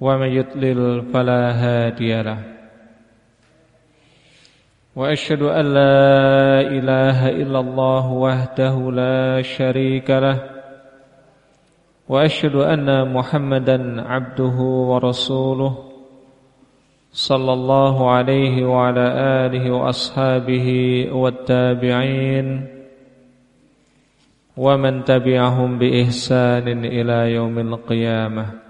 ومن يضلل فلا هادي له. وأشهد أن لا إله إلا الله وحده لا شريك له. وأشهد أن محمدا عبده ورسوله صلى الله عليه وعلى آله وأصحابه والتابعين ومن تبعهم بإحسان إلى يوم القيامة.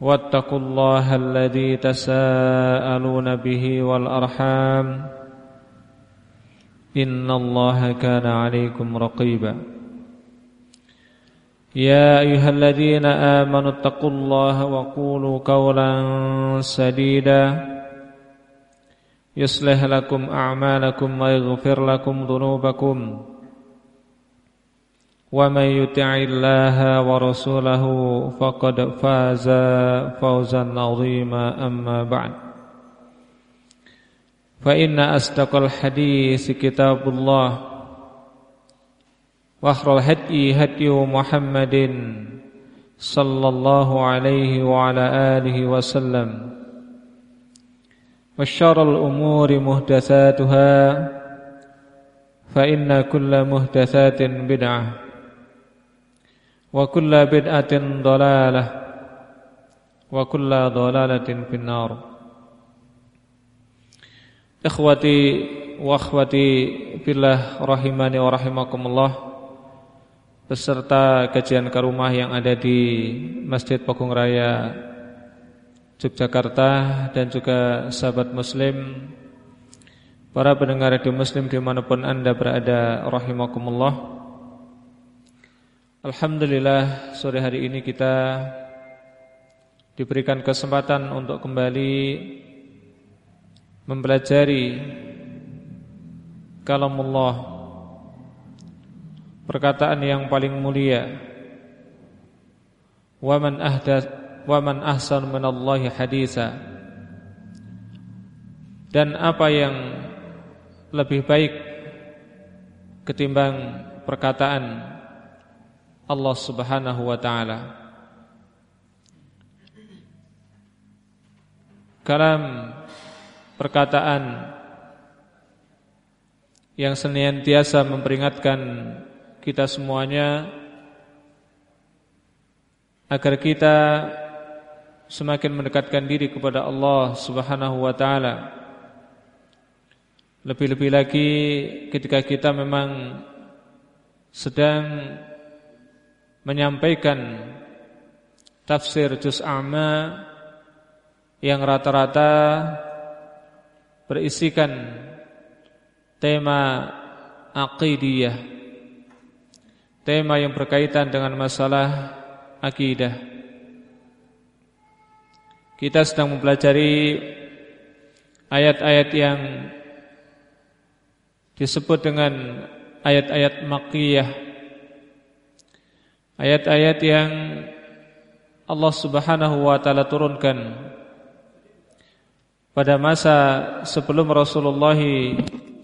واتقوا الله الذي تساءلون به والأرحام إن الله كان عليكم رقيبا. يا أيها الذين آمنوا اتقوا الله وقولوا قولا سديدا. يصلح لكم أعمالكم ويغفر لكم ذنوبكم. ومن يطع الله ورسوله فقد فاز فوزا عظيما. أما بعد. فإن أصدق الحديث كتاب الله. وأخر الهدي هدي محمد صلى الله عليه وعلى آله وسلم. وشر الأمور مهدثاتها. فإن كل مهدثات بدعة. وكل بدعة ضلالة وكل ضلالة في النار إخوتي وأخوتي fillah rahimani wa rahimakumullah beserta kajian ke rumah yang ada di Masjid Pogung Raya Yogyakarta dan juga sahabat muslim para pendengar radio muslim dimanapun anda berada rahimakumullah Alhamdulillah sore hari ini kita diberikan kesempatan untuk kembali mempelajari kalamullah perkataan yang paling mulia. Wa man ahdath wa man ahsan minallahi haditha dan apa yang lebih baik ketimbang perkataan Allah Subhanahu wa taala. Kalam perkataan yang senantiasa memperingatkan kita semuanya agar kita semakin mendekatkan diri kepada Allah Subhanahu wa taala. Lebih-lebih lagi ketika kita memang sedang menyampaikan tafsir juz amma yang rata-rata berisikan tema aqidiyah tema yang berkaitan dengan masalah akidah. Kita sedang mempelajari ayat-ayat yang disebut dengan ayat-ayat makkiyah Ayat-ayat yang Allah Subhanahu wa taala turunkan pada masa sebelum Rasulullah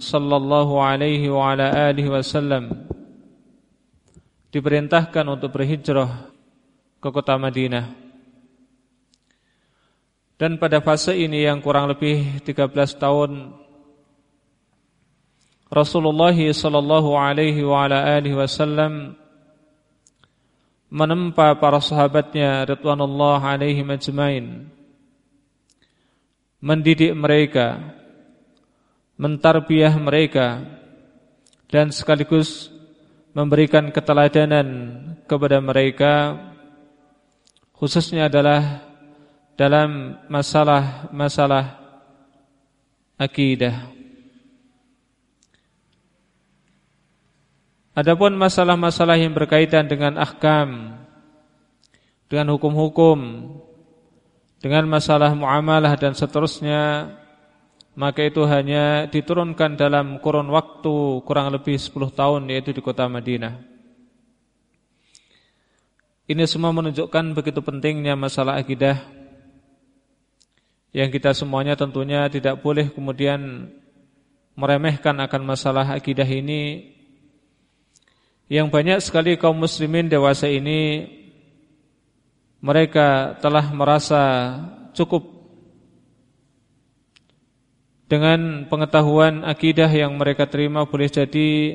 sallallahu alaihi wa ala alihi wasallam diperintahkan untuk berhijrah ke kota Madinah. Dan pada fase ini yang kurang lebih 13 tahun Rasulullah sallallahu alaihi wa ala alihi wasallam menempa para sahabatnya radhiyallahu alaihim ajmain mendidik mereka mentarbiah mereka dan sekaligus memberikan keteladanan kepada mereka khususnya adalah dalam masalah-masalah akidah. Adapun masalah-masalah yang berkaitan dengan ahkam, dengan hukum-hukum, dengan masalah muamalah dan seterusnya, maka itu hanya diturunkan dalam kurun waktu kurang lebih 10 tahun yaitu di kota Madinah. Ini semua menunjukkan begitu pentingnya masalah akidah yang kita semuanya tentunya tidak boleh kemudian meremehkan akan masalah akidah ini yang banyak sekali kaum muslimin dewasa ini mereka telah merasa cukup dengan pengetahuan akidah yang mereka terima boleh jadi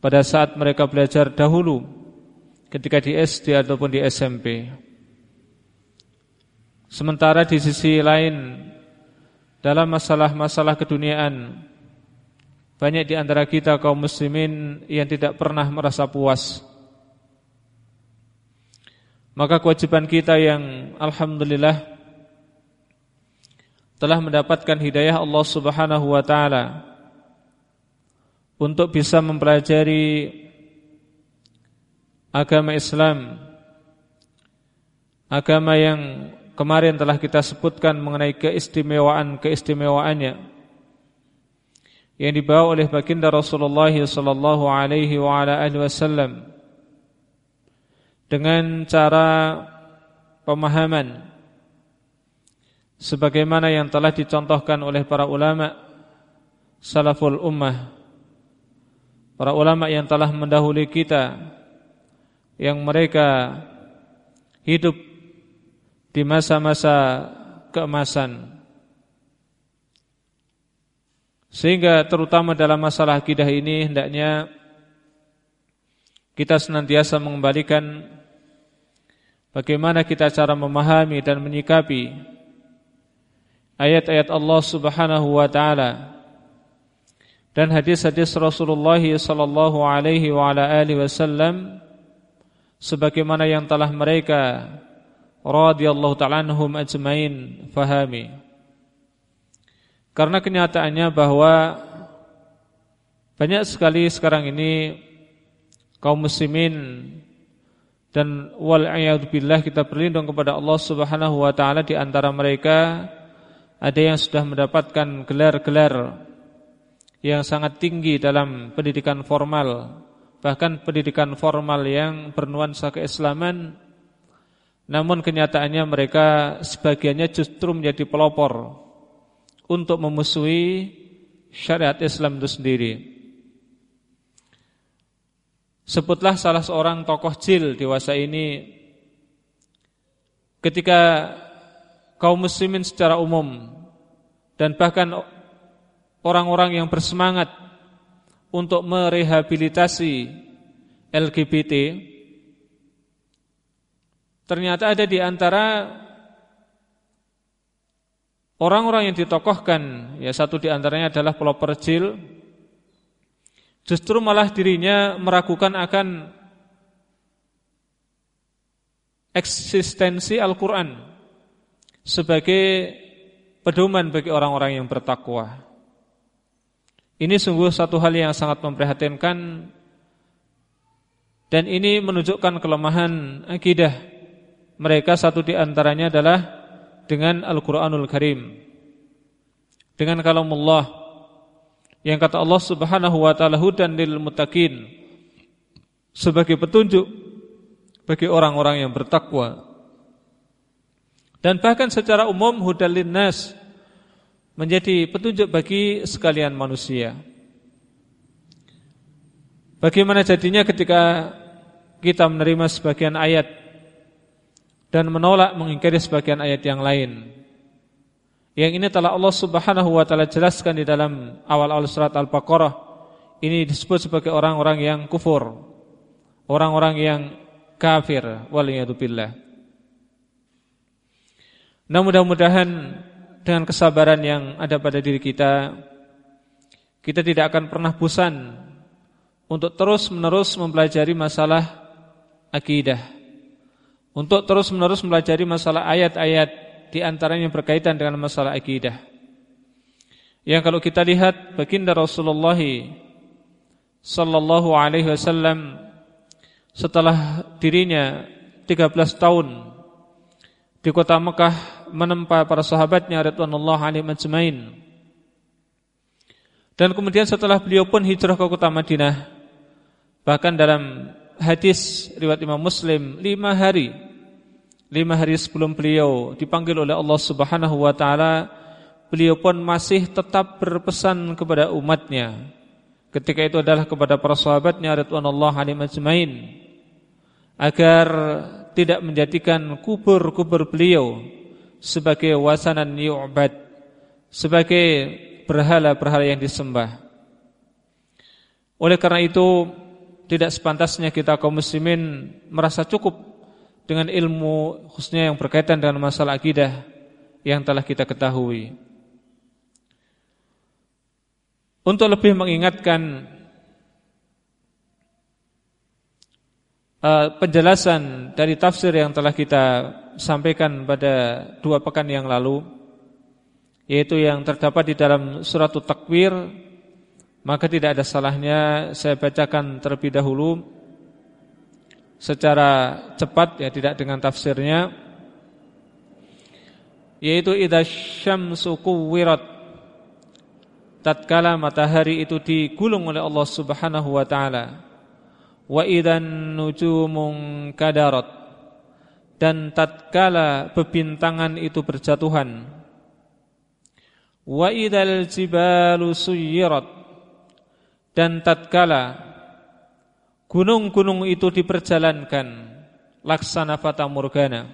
pada saat mereka belajar dahulu ketika di SD ataupun di SMP. Sementara di sisi lain dalam masalah-masalah keduniaan banyak di antara kita kaum muslimin yang tidak pernah merasa puas. Maka kewajiban kita yang alhamdulillah telah mendapatkan hidayah Allah Subhanahu wa taala untuk bisa mempelajari agama Islam agama yang kemarin telah kita sebutkan mengenai keistimewaan-keistimewaannya yang dibawa oleh baginda Rasulullah sallallahu alaihi wa ala wasallam dengan cara pemahaman sebagaimana yang telah dicontohkan oleh para ulama salaful ummah para ulama yang telah mendahului kita yang mereka hidup di masa-masa keemasan sehingga terutama dalam masalah akidah ini hendaknya kita senantiasa mengembalikan bagaimana kita cara memahami dan menyikapi ayat-ayat Allah Subhanahu wa taala dan hadis-hadis Rasulullah sallallahu alaihi wa ala alihi wasallam sebagaimana yang telah mereka radhiyallahu ta'ala anhum ajmain fahami. Karena kenyataannya bahwa banyak sekali sekarang ini kaum muslimin dan wal kita berlindung kepada Allah Subhanahu wa taala di antara mereka. Ada yang sudah mendapatkan gelar-gelar yang sangat tinggi dalam pendidikan formal bahkan pendidikan formal yang bernuansa keislaman. Namun kenyataannya mereka sebagiannya justru menjadi pelopor untuk memusuhi syariat Islam itu sendiri. Sebutlah salah seorang tokoh jil dewasa ini ketika kaum muslimin secara umum dan bahkan orang-orang yang bersemangat untuk merehabilitasi LGBT ternyata ada di antara orang-orang yang ditokohkan, ya satu di antaranya adalah pelopor jil, justru malah dirinya meragukan akan eksistensi Al-Quran sebagai pedoman bagi orang-orang yang bertakwa. Ini sungguh satu hal yang sangat memprihatinkan dan ini menunjukkan kelemahan akidah mereka satu di antaranya adalah dengan Al-Qur'anul Karim. Dengan kalamullah yang kata Allah Subhanahu wa taala hudan lil muttaqin sebagai petunjuk bagi orang-orang yang bertakwa. Dan bahkan secara umum hudal linnas menjadi petunjuk bagi sekalian manusia. Bagaimana jadinya ketika kita menerima sebagian ayat dan menolak mengingkari sebagian ayat yang lain. Yang ini telah Allah Subhanahu wa taala jelaskan di dalam awal-awal surat Al-Baqarah. Ini disebut sebagai orang-orang yang kufur. Orang-orang yang kafir waliyadzubillah. Nah mudah-mudahan dengan kesabaran yang ada pada diri kita kita tidak akan pernah bosan untuk terus-menerus mempelajari masalah akidah. Untuk terus-menerus mempelajari masalah ayat-ayat di antaranya berkaitan dengan masalah akidah. Yang kalau kita lihat baginda Rasulullah sallallahu alaihi wasallam setelah dirinya 13 tahun di kota Mekah menempa para sahabatnya radhiyallahu alaihim ajmain. Dan kemudian setelah beliau pun hijrah ke kota Madinah, bahkan dalam hadis riwayat Imam Muslim lima hari, lima hari sebelum beliau dipanggil oleh Allah Subhanahu Wa Taala, beliau pun masih tetap berpesan kepada umatnya. Ketika itu adalah kepada para sahabatnya radhiyallahu alaihim ajmain agar tidak menjadikan kubur-kubur beliau sebagai wasanan yu'bad, sebagai berhala-berhala yang disembah. Oleh karena itu, tidak sepantasnya kita kaum muslimin merasa cukup dengan ilmu khususnya yang berkaitan dengan masalah akidah yang telah kita ketahui. Untuk lebih mengingatkan uh, penjelasan dari tafsir yang telah kita sampaikan pada dua pekan yang lalu yaitu yang terdapat di dalam surat takwir maka tidak ada salahnya saya bacakan terlebih dahulu secara cepat ya tidak dengan tafsirnya yaitu idza syamsu kuwirat tatkala matahari itu digulung oleh Allah Subhanahu wa taala wa idan nujumun kadarat dan tatkala bebintangan itu berjatuhan wa idal jibalu suyirat dan tatkala gunung-gunung itu diperjalankan laksana fata morgana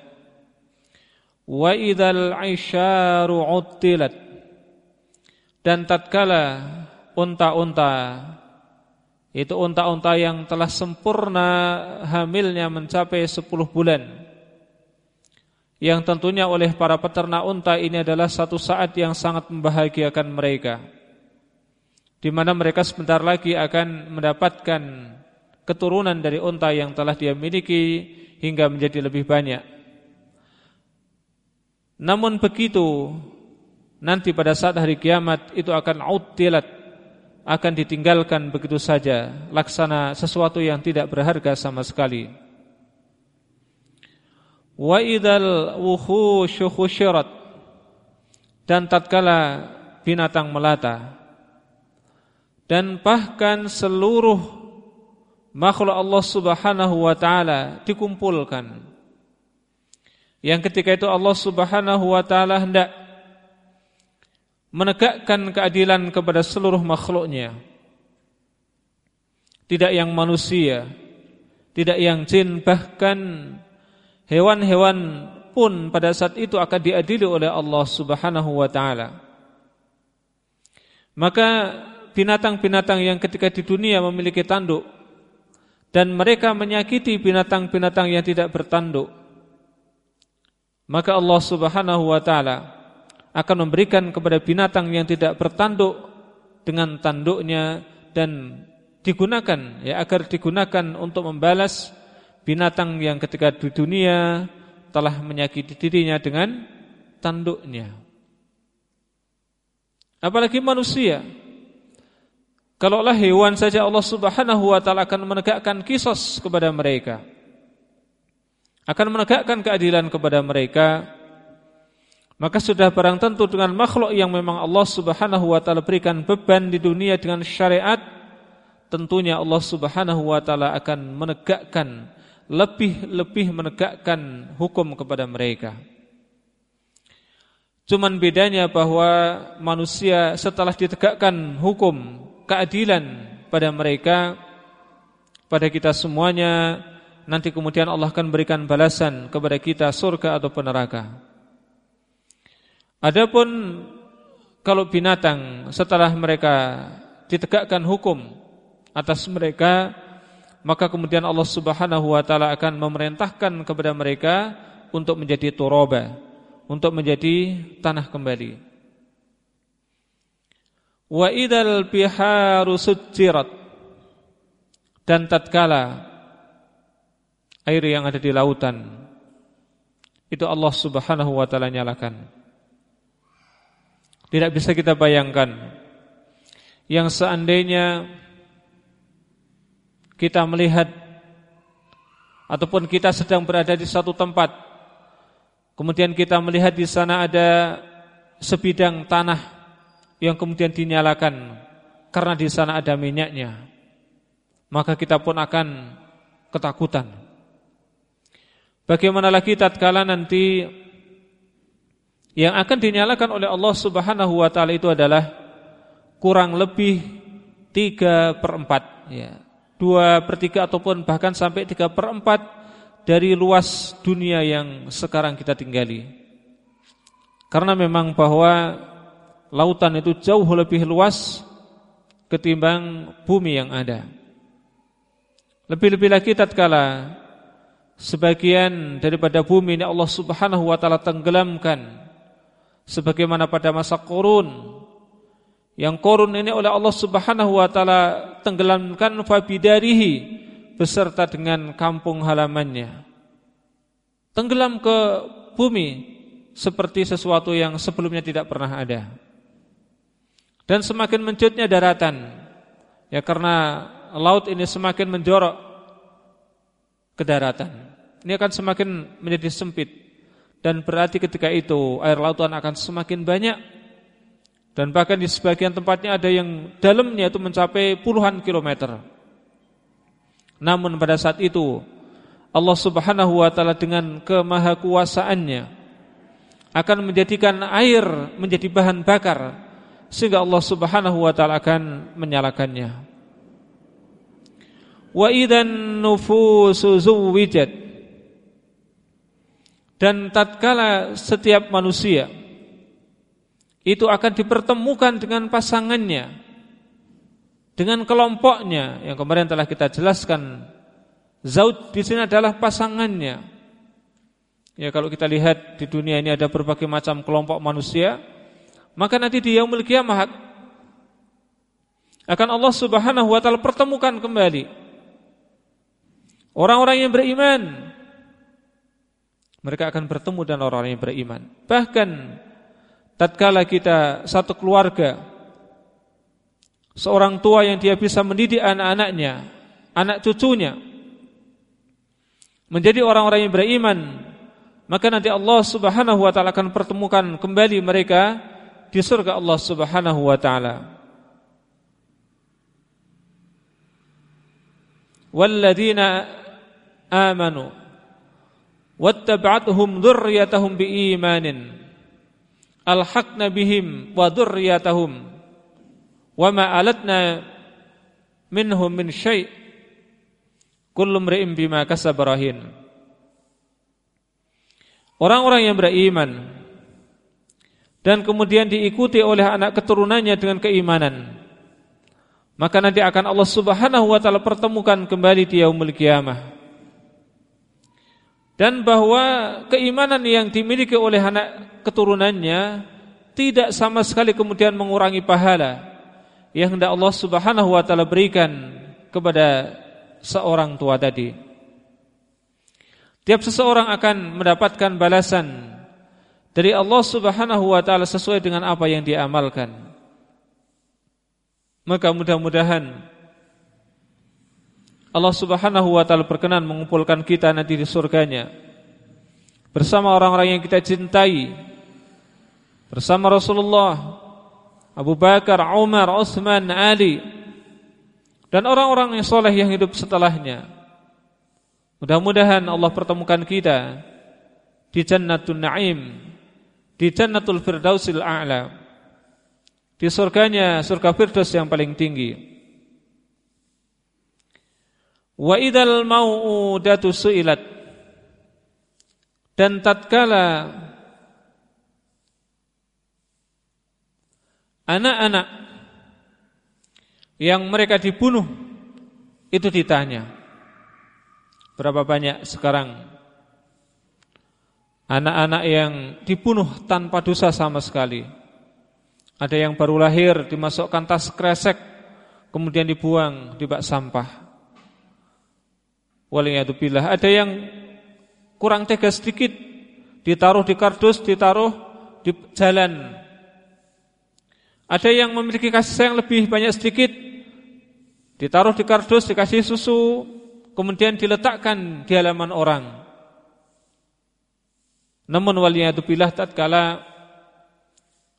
wa idal aisyaru uttilat dan tatkala unta-unta itu unta-unta yang telah sempurna hamilnya mencapai 10 bulan Yang tentunya oleh para peternak unta ini adalah satu saat yang sangat membahagiakan mereka di mana mereka sebentar lagi akan mendapatkan keturunan dari unta yang telah dia miliki hingga menjadi lebih banyak. Namun begitu nanti pada saat hari kiamat itu akan utilat akan ditinggalkan begitu saja laksana sesuatu yang tidak berharga sama sekali. Wa idzal wuhushu khusyirat dan tatkala binatang melata dan bahkan seluruh makhluk Allah Subhanahu wa taala dikumpulkan. Yang ketika itu Allah Subhanahu wa taala hendak menegakkan keadilan kepada seluruh makhluknya. Tidak yang manusia tidak yang jin bahkan hewan-hewan pun pada saat itu akan diadili oleh Allah Subhanahu wa taala. Maka binatang-binatang yang ketika di dunia memiliki tanduk dan mereka menyakiti binatang-binatang yang tidak bertanduk maka Allah Subhanahu wa taala akan memberikan kepada binatang yang tidak bertanduk dengan tanduknya dan digunakan ya agar digunakan untuk membalas binatang yang ketika di dunia telah menyakiti dirinya dengan tanduknya. Apalagi manusia. Kalaulah hewan saja Allah Subhanahu wa taala akan menegakkan kisos kepada mereka. Akan menegakkan keadilan kepada mereka maka sudah barang tentu dengan makhluk yang memang Allah Subhanahu wa taala berikan beban di dunia dengan syariat, tentunya Allah Subhanahu wa taala akan menegakkan lebih-lebih menegakkan hukum kepada mereka. Cuman bedanya bahwa manusia setelah ditegakkan hukum keadilan pada mereka pada kita semuanya nanti kemudian Allah akan berikan balasan kepada kita surga atau neraka. Adapun kalau binatang setelah mereka ditegakkan hukum atas mereka maka kemudian Allah Subhanahu wa taala akan memerintahkan kepada mereka untuk menjadi turaba, untuk menjadi tanah kembali. Wa idal biharu sujirat dan tatkala air yang ada di lautan itu Allah Subhanahu wa taala nyalakan. Tidak bisa kita bayangkan yang seandainya kita melihat ataupun kita sedang berada di satu tempat kemudian kita melihat di sana ada sebidang tanah yang kemudian dinyalakan karena di sana ada minyaknya maka kita pun akan ketakutan bagaimana lagi tatkala nanti yang akan dinyalakan oleh Allah Subhanahu wa taala itu adalah kurang lebih 3 per 4 ya dua per tiga ataupun bahkan sampai tiga per empat dari luas dunia yang sekarang kita tinggali. Karena memang bahwa lautan itu jauh lebih luas ketimbang bumi yang ada. Lebih-lebih lagi tatkala sebagian daripada bumi ini Allah Subhanahu wa taala tenggelamkan sebagaimana pada masa Qurun yang korun ini oleh Allah Subhanahu wa taala tenggelamkan fabidarihi beserta dengan kampung halamannya. Tenggelam ke bumi seperti sesuatu yang sebelumnya tidak pernah ada. Dan semakin mencutnya daratan. Ya karena laut ini semakin menjorok ke daratan. Ini akan semakin menjadi sempit dan berarti ketika itu air lautan akan semakin banyak dan bahkan di sebagian tempatnya ada yang dalamnya itu mencapai puluhan kilometer. Namun pada saat itu Allah Subhanahu wa taala dengan kemahakuasaannya akan menjadikan air menjadi bahan bakar sehingga Allah Subhanahu wa taala akan menyalakannya. Wa idan nufusu zuwijat. Dan tatkala setiap manusia itu akan dipertemukan dengan pasangannya dengan kelompoknya. Yang kemarin telah kita jelaskan Zaud di sini adalah pasangannya. Ya kalau kita lihat di dunia ini ada berbagai macam kelompok manusia maka nanti di yaumul kiamah akan Allah Subhanahu wa taala pertemukan kembali. Orang-orang yang beriman mereka akan bertemu dengan orang-orang yang beriman. Bahkan tatkala kita satu keluarga seorang tua yang dia bisa mendidik anak-anaknya, anak cucunya menjadi orang-orang yang beriman, maka nanti Allah Subhanahu wa taala akan pertemukan kembali mereka di surga Allah Subhanahu wa taala. Walladzina amanu wattaba'atuhum dzurriyyatuhum biimanin alhaqna bihim wa dzurriyyatahum wa ma alatna minhum min syai' kullu mri'in bima kasaba rahin Orang-orang yang beriman dan kemudian diikuti oleh anak keturunannya dengan keimanan maka nanti akan Allah Subhanahu wa taala pertemukan kembali di yaumul kiamah dan bahwa keimanan yang dimiliki oleh anak keturunannya tidak sama sekali kemudian mengurangi pahala yang hendak Allah Subhanahu wa taala berikan kepada seorang tua tadi. Tiap seseorang akan mendapatkan balasan dari Allah Subhanahu wa taala sesuai dengan apa yang dia amalkan. Maka mudah-mudahan Allah Subhanahu wa taala berkenan mengumpulkan kita nanti di surganya bersama orang-orang yang kita cintai bersama Rasulullah Abu Bakar, Umar, Utsman, Ali dan orang-orang yang soleh yang hidup setelahnya. Mudah-mudahan Allah pertemukan kita di Jannatul Naim, di Jannatul Firdausil A'la. Di surganya, surga Firdaus yang paling tinggi. Wa idal mau'udatu su'ilat Dan tatkala Anak-anak Yang mereka dibunuh Itu ditanya Berapa banyak sekarang anak-anak yang dibunuh tanpa dosa sama sekali. Ada yang baru lahir dimasukkan tas kresek kemudian dibuang di bak sampah. Waliyadzubillah. Ada yang kurang tega sedikit ditaruh di kardus, ditaruh di jalan. Ada yang memiliki kasih sayang lebih banyak sedikit ditaruh di kardus, dikasih susu, kemudian diletakkan di halaman orang. Namun waliyadzubillah tatkala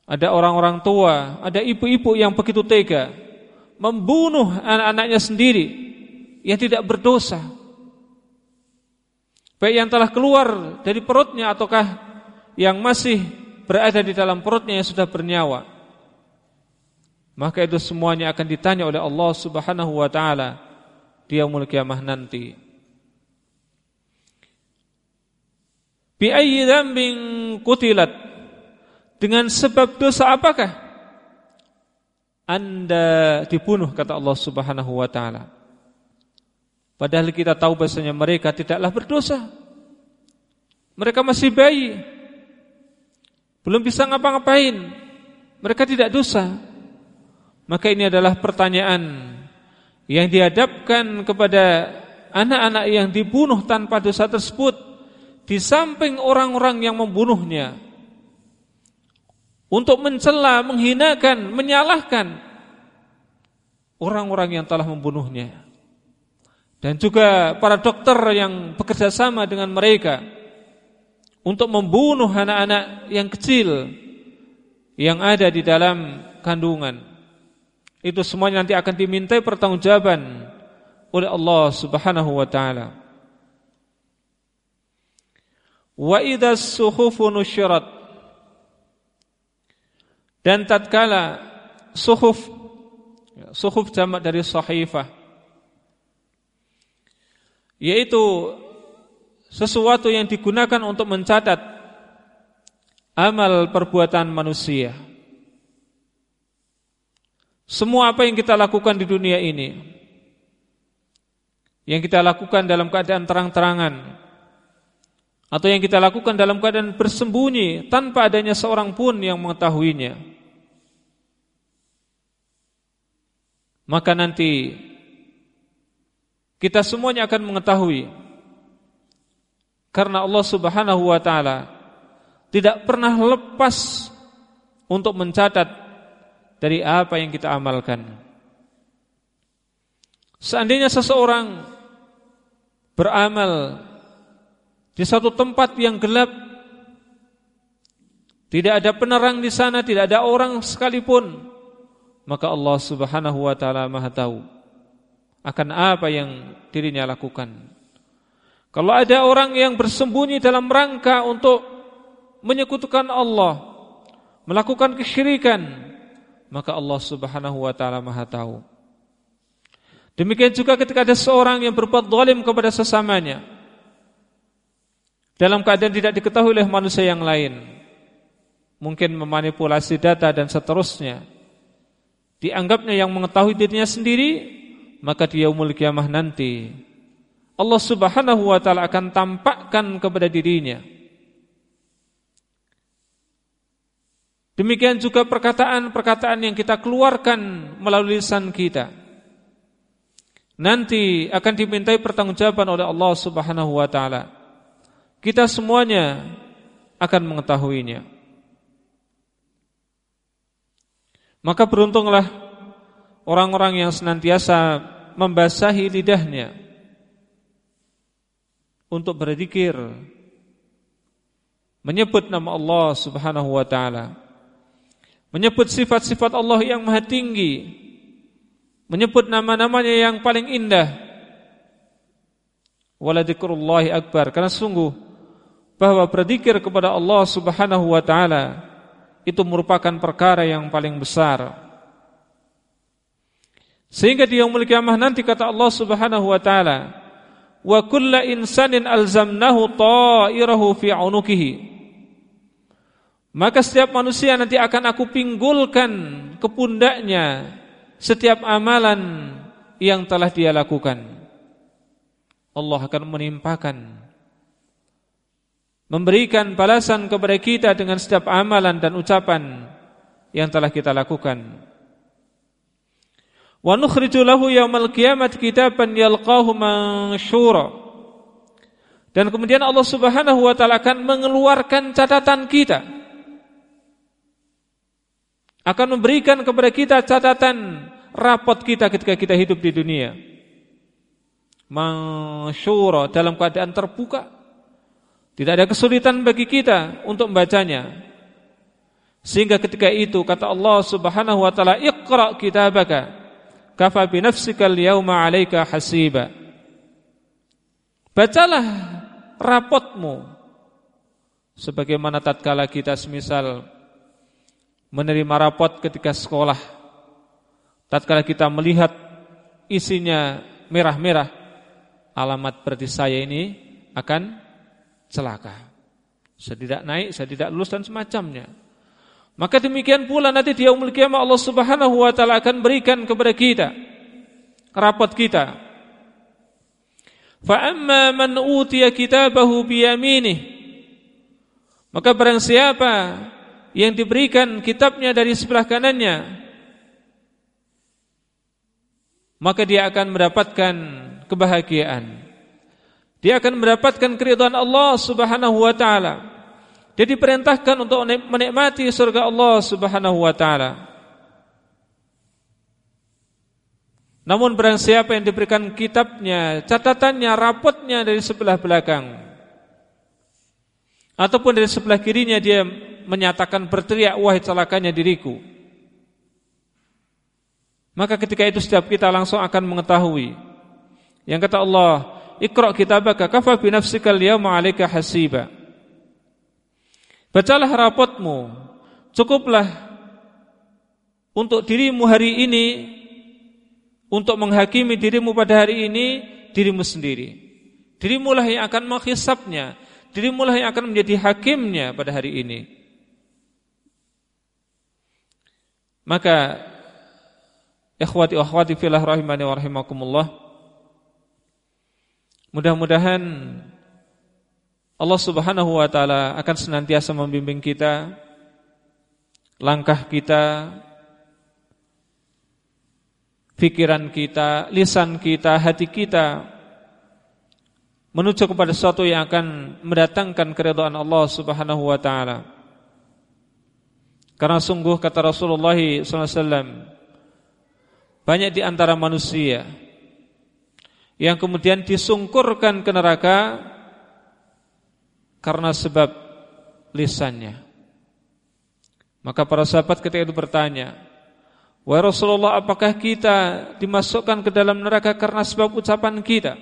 ada orang-orang tua, ada ibu-ibu yang begitu tega membunuh anak-anaknya sendiri yang tidak berdosa. Baik yang telah keluar dari perutnya ataukah yang masih berada di dalam perutnya yang sudah bernyawa. Maka itu semuanya akan ditanya oleh Allah Subhanahu wa taala di yaumul kiamah nanti. Bi ayyi dzambin qutilat? Dengan sebab dosa apakah Anda dibunuh kata Allah Subhanahu wa taala? Padahal kita tahu bahasanya mereka tidaklah berdosa. Mereka masih bayi. Belum bisa ngapa-ngapain. Mereka tidak dosa. Maka ini adalah pertanyaan yang dihadapkan kepada anak-anak yang dibunuh tanpa dosa tersebut di samping orang-orang yang membunuhnya untuk mencela, menghinakan, menyalahkan orang-orang yang telah membunuhnya dan juga para dokter yang bekerja sama dengan mereka untuk membunuh anak-anak yang kecil yang ada di dalam kandungan. Itu semuanya nanti akan dimintai pertanggungjawaban oleh Allah Subhanahu wa taala. Wa suhufu dan tatkala suhuf suhuf jamak dari sahifah yaitu sesuatu yang digunakan untuk mencatat amal perbuatan manusia. Semua apa yang kita lakukan di dunia ini yang kita lakukan dalam keadaan terang-terangan atau yang kita lakukan dalam keadaan bersembunyi tanpa adanya seorang pun yang mengetahuinya maka nanti kita semuanya akan mengetahui karena Allah Subhanahu wa taala tidak pernah lepas untuk mencatat dari apa yang kita amalkan. Seandainya seseorang beramal di satu tempat yang gelap, tidak ada penerang di sana, tidak ada orang sekalipun, maka Allah Subhanahu wa taala Maha tahu akan apa yang dirinya lakukan. Kalau ada orang yang bersembunyi dalam rangka untuk menyekutukan Allah, melakukan kesyirikan, maka Allah Subhanahu wa taala Maha tahu. Demikian juga ketika ada seorang yang berbuat zalim kepada sesamanya dalam keadaan tidak diketahui oleh manusia yang lain, mungkin memanipulasi data dan seterusnya. Dianggapnya yang mengetahui dirinya sendiri maka di yaumul kiamah nanti Allah Subhanahu wa taala akan tampakkan kepada dirinya Demikian juga perkataan-perkataan yang kita keluarkan melalui lisan kita nanti akan dimintai pertanggungjawaban oleh Allah Subhanahu wa taala. Kita semuanya akan mengetahuinya. Maka beruntunglah orang-orang yang senantiasa membasahi lidahnya untuk berzikir menyebut nama Allah Subhanahu wa taala menyebut sifat-sifat Allah yang maha tinggi menyebut nama-namanya yang paling indah waladikrullahi akbar karena sungguh bahwa berzikir kepada Allah Subhanahu wa taala itu merupakan perkara yang paling besar sehingga di yaumul kiamah nanti kata Allah Subhanahu wa taala, "Wa insanin alzamnahu ta'irahu fi 'unukihi." Maka setiap manusia nanti akan aku pinggulkan ke pundaknya setiap amalan yang telah dia lakukan. Allah akan menimpakan memberikan balasan kepada kita dengan setiap amalan dan ucapan yang telah kita lakukan. Wa nukhriju lahu yaumal qiyamati kitaban yalqahu mansyura. Dan kemudian Allah Subhanahu wa taala akan mengeluarkan catatan kita. Akan memberikan kepada kita catatan rapot kita ketika kita hidup di dunia. Mansyura dalam keadaan terbuka tidak ada kesulitan bagi kita untuk membacanya. Sehingga ketika itu kata Allah Subhanahu wa taala, "Iqra kitabaka kafa bi nafsika al-yawma 'alaika hasiba." Bacalah rapotmu sebagaimana tatkala kita semisal menerima rapot ketika sekolah. Tatkala kita melihat isinya merah-merah, alamat berarti saya ini akan celaka. Saya tidak naik, saya tidak lulus dan semacamnya. Maka demikian pula nanti di yaumul kiamah Allah Subhanahu wa taala akan berikan kepada kita rapot kita. Fa amma man utiya kitabahu bi Maka barang siapa yang diberikan kitabnya dari sebelah kanannya maka dia akan mendapatkan kebahagiaan dia akan mendapatkan keridhaan Allah Subhanahu wa taala. Dia diperintahkan untuk menikmati surga Allah Subhanahu wa taala. Namun barang siapa yang diberikan kitabnya, catatannya, rapotnya dari sebelah belakang ataupun dari sebelah kirinya dia menyatakan berteriak wahai celakanya diriku. Maka ketika itu setiap kita langsung akan mengetahui yang kata Allah Iqra kitabaka kafa bi nafsika al-yawma 'alaika hasiba. Bacalah rapotmu. Cukuplah untuk dirimu hari ini untuk menghakimi dirimu pada hari ini dirimu sendiri. Dirimulah yang akan menghisapnya, dirimulah yang akan menjadi hakimnya pada hari ini. Maka ikhwati akhwati fillah rahimani wa rahimakumullah Mudah-mudahan Allah Subhanahu wa taala akan senantiasa membimbing kita langkah kita pikiran kita, lisan kita, hati kita menuju kepada sesuatu yang akan mendatangkan keridhaan Allah Subhanahu wa taala. Karena sungguh kata Rasulullah SAW banyak di antara manusia yang kemudian disungkurkan ke neraka karena sebab lisannya. Maka para sahabat ketika itu bertanya, "Wahai Rasulullah, apakah kita dimasukkan ke dalam neraka karena sebab ucapan kita?"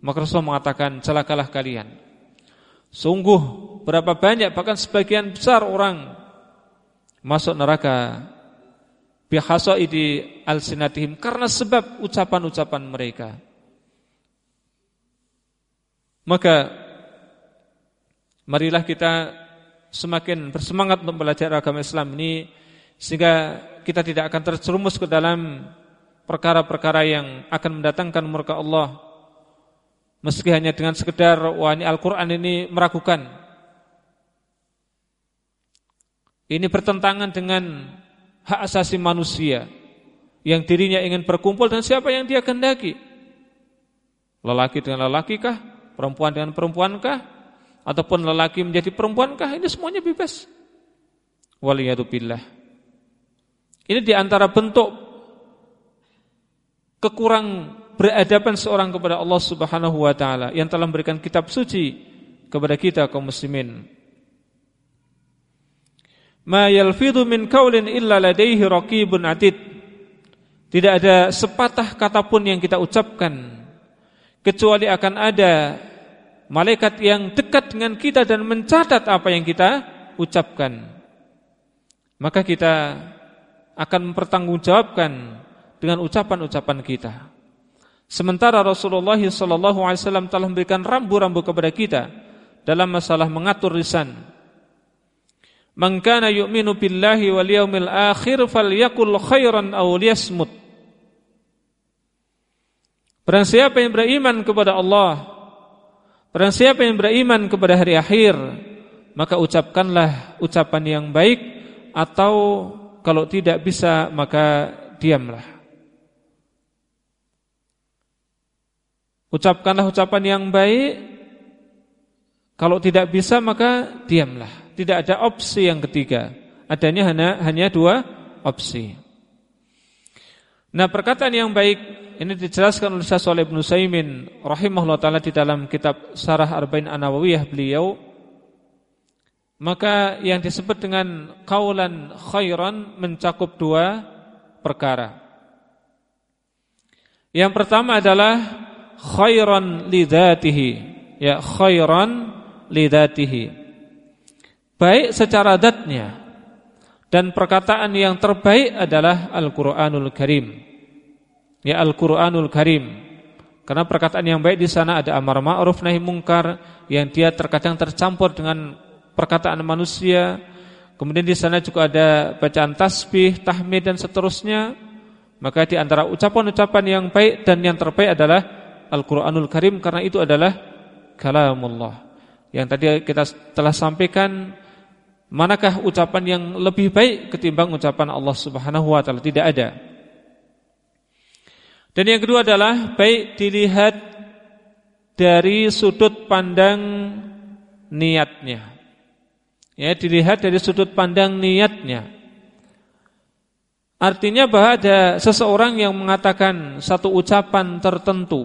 Maka Rasulullah mengatakan, "Celakalah kalian. Sungguh berapa banyak bahkan sebagian besar orang masuk neraka bihasaidi alsinatihim karena sebab ucapan-ucapan mereka. Maka marilah kita semakin bersemangat untuk belajar agama Islam ini sehingga kita tidak akan terjerumus ke dalam perkara-perkara yang akan mendatangkan murka Allah meski hanya dengan sekedar wah Al-Qur'an ini meragukan. Ini bertentangan dengan hak asasi manusia yang dirinya ingin berkumpul dan siapa yang dia kehendaki. Lelaki dengan lelaki kah? Perempuan dengan perempuan kah? Ataupun lelaki menjadi perempuan kah? Ini semuanya bebas. Waliyadzubillah. Ini di antara bentuk kekurang beradaban seorang kepada Allah Subhanahu wa taala yang telah memberikan kitab suci kepada kita kaum muslimin ma yalfidhu min qaulin illa ladaihi raqibun atid. Tidak ada sepatah kata pun yang kita ucapkan kecuali akan ada malaikat yang dekat dengan kita dan mencatat apa yang kita ucapkan. Maka kita akan mempertanggungjawabkan dengan ucapan-ucapan kita. Sementara Rasulullah SAW telah memberikan rambu-rambu kepada kita dalam masalah mengatur lisan, Man kana yu'minu billahi wal yawmil akhir falyakul khairan aw liyasmut. Barang siapa yang beriman kepada Allah Barang siapa yang beriman kepada hari akhir Maka ucapkanlah ucapan yang baik Atau kalau tidak bisa maka diamlah Ucapkanlah ucapan yang baik Kalau tidak bisa maka diamlah Tidak ada opsi yang ketiga Adanya hanya, hanya dua opsi Nah perkataan yang baik ini dijelaskan oleh Syekh Shalih Ibnu Saimin rahimahullah taala di dalam kitab Sarah Arba'in An-Nawawiyah beliau maka yang disebut dengan kaulan khairan mencakup dua perkara. Yang pertama adalah khairan lidzatihi, ya khairan lidzatihi. Baik secara zatnya dan perkataan yang terbaik adalah Al-Qur'anul Karim ya Al-Qur'anul Karim. Karena perkataan yang baik di sana ada amar ma'ruf nahi mungkar yang dia terkadang tercampur dengan perkataan manusia. Kemudian di sana juga ada bacaan tasbih, tahmid dan seterusnya. Maka di antara ucapan-ucapan yang baik dan yang terbaik adalah Al-Qur'anul Karim karena itu adalah kalamullah. Yang tadi kita telah sampaikan manakah ucapan yang lebih baik ketimbang ucapan Allah Subhanahu wa taala? Tidak ada. Dan yang kedua adalah baik dilihat dari sudut pandang niatnya. Ya, dilihat dari sudut pandang niatnya. Artinya bahwa ada seseorang yang mengatakan satu ucapan tertentu,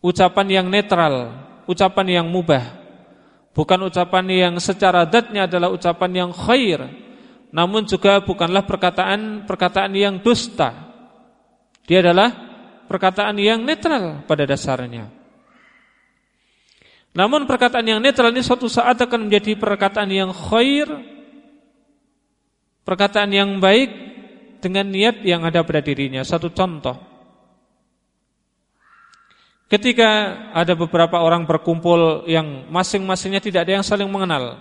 ucapan yang netral, ucapan yang mubah, bukan ucapan yang secara datnya adalah ucapan yang khair, namun juga bukanlah perkataan-perkataan yang dusta. Dia adalah perkataan yang netral pada dasarnya. Namun perkataan yang netral ini suatu saat akan menjadi perkataan yang khair, perkataan yang baik dengan niat yang ada pada dirinya. Satu contoh. Ketika ada beberapa orang berkumpul yang masing-masingnya tidak ada yang saling mengenal.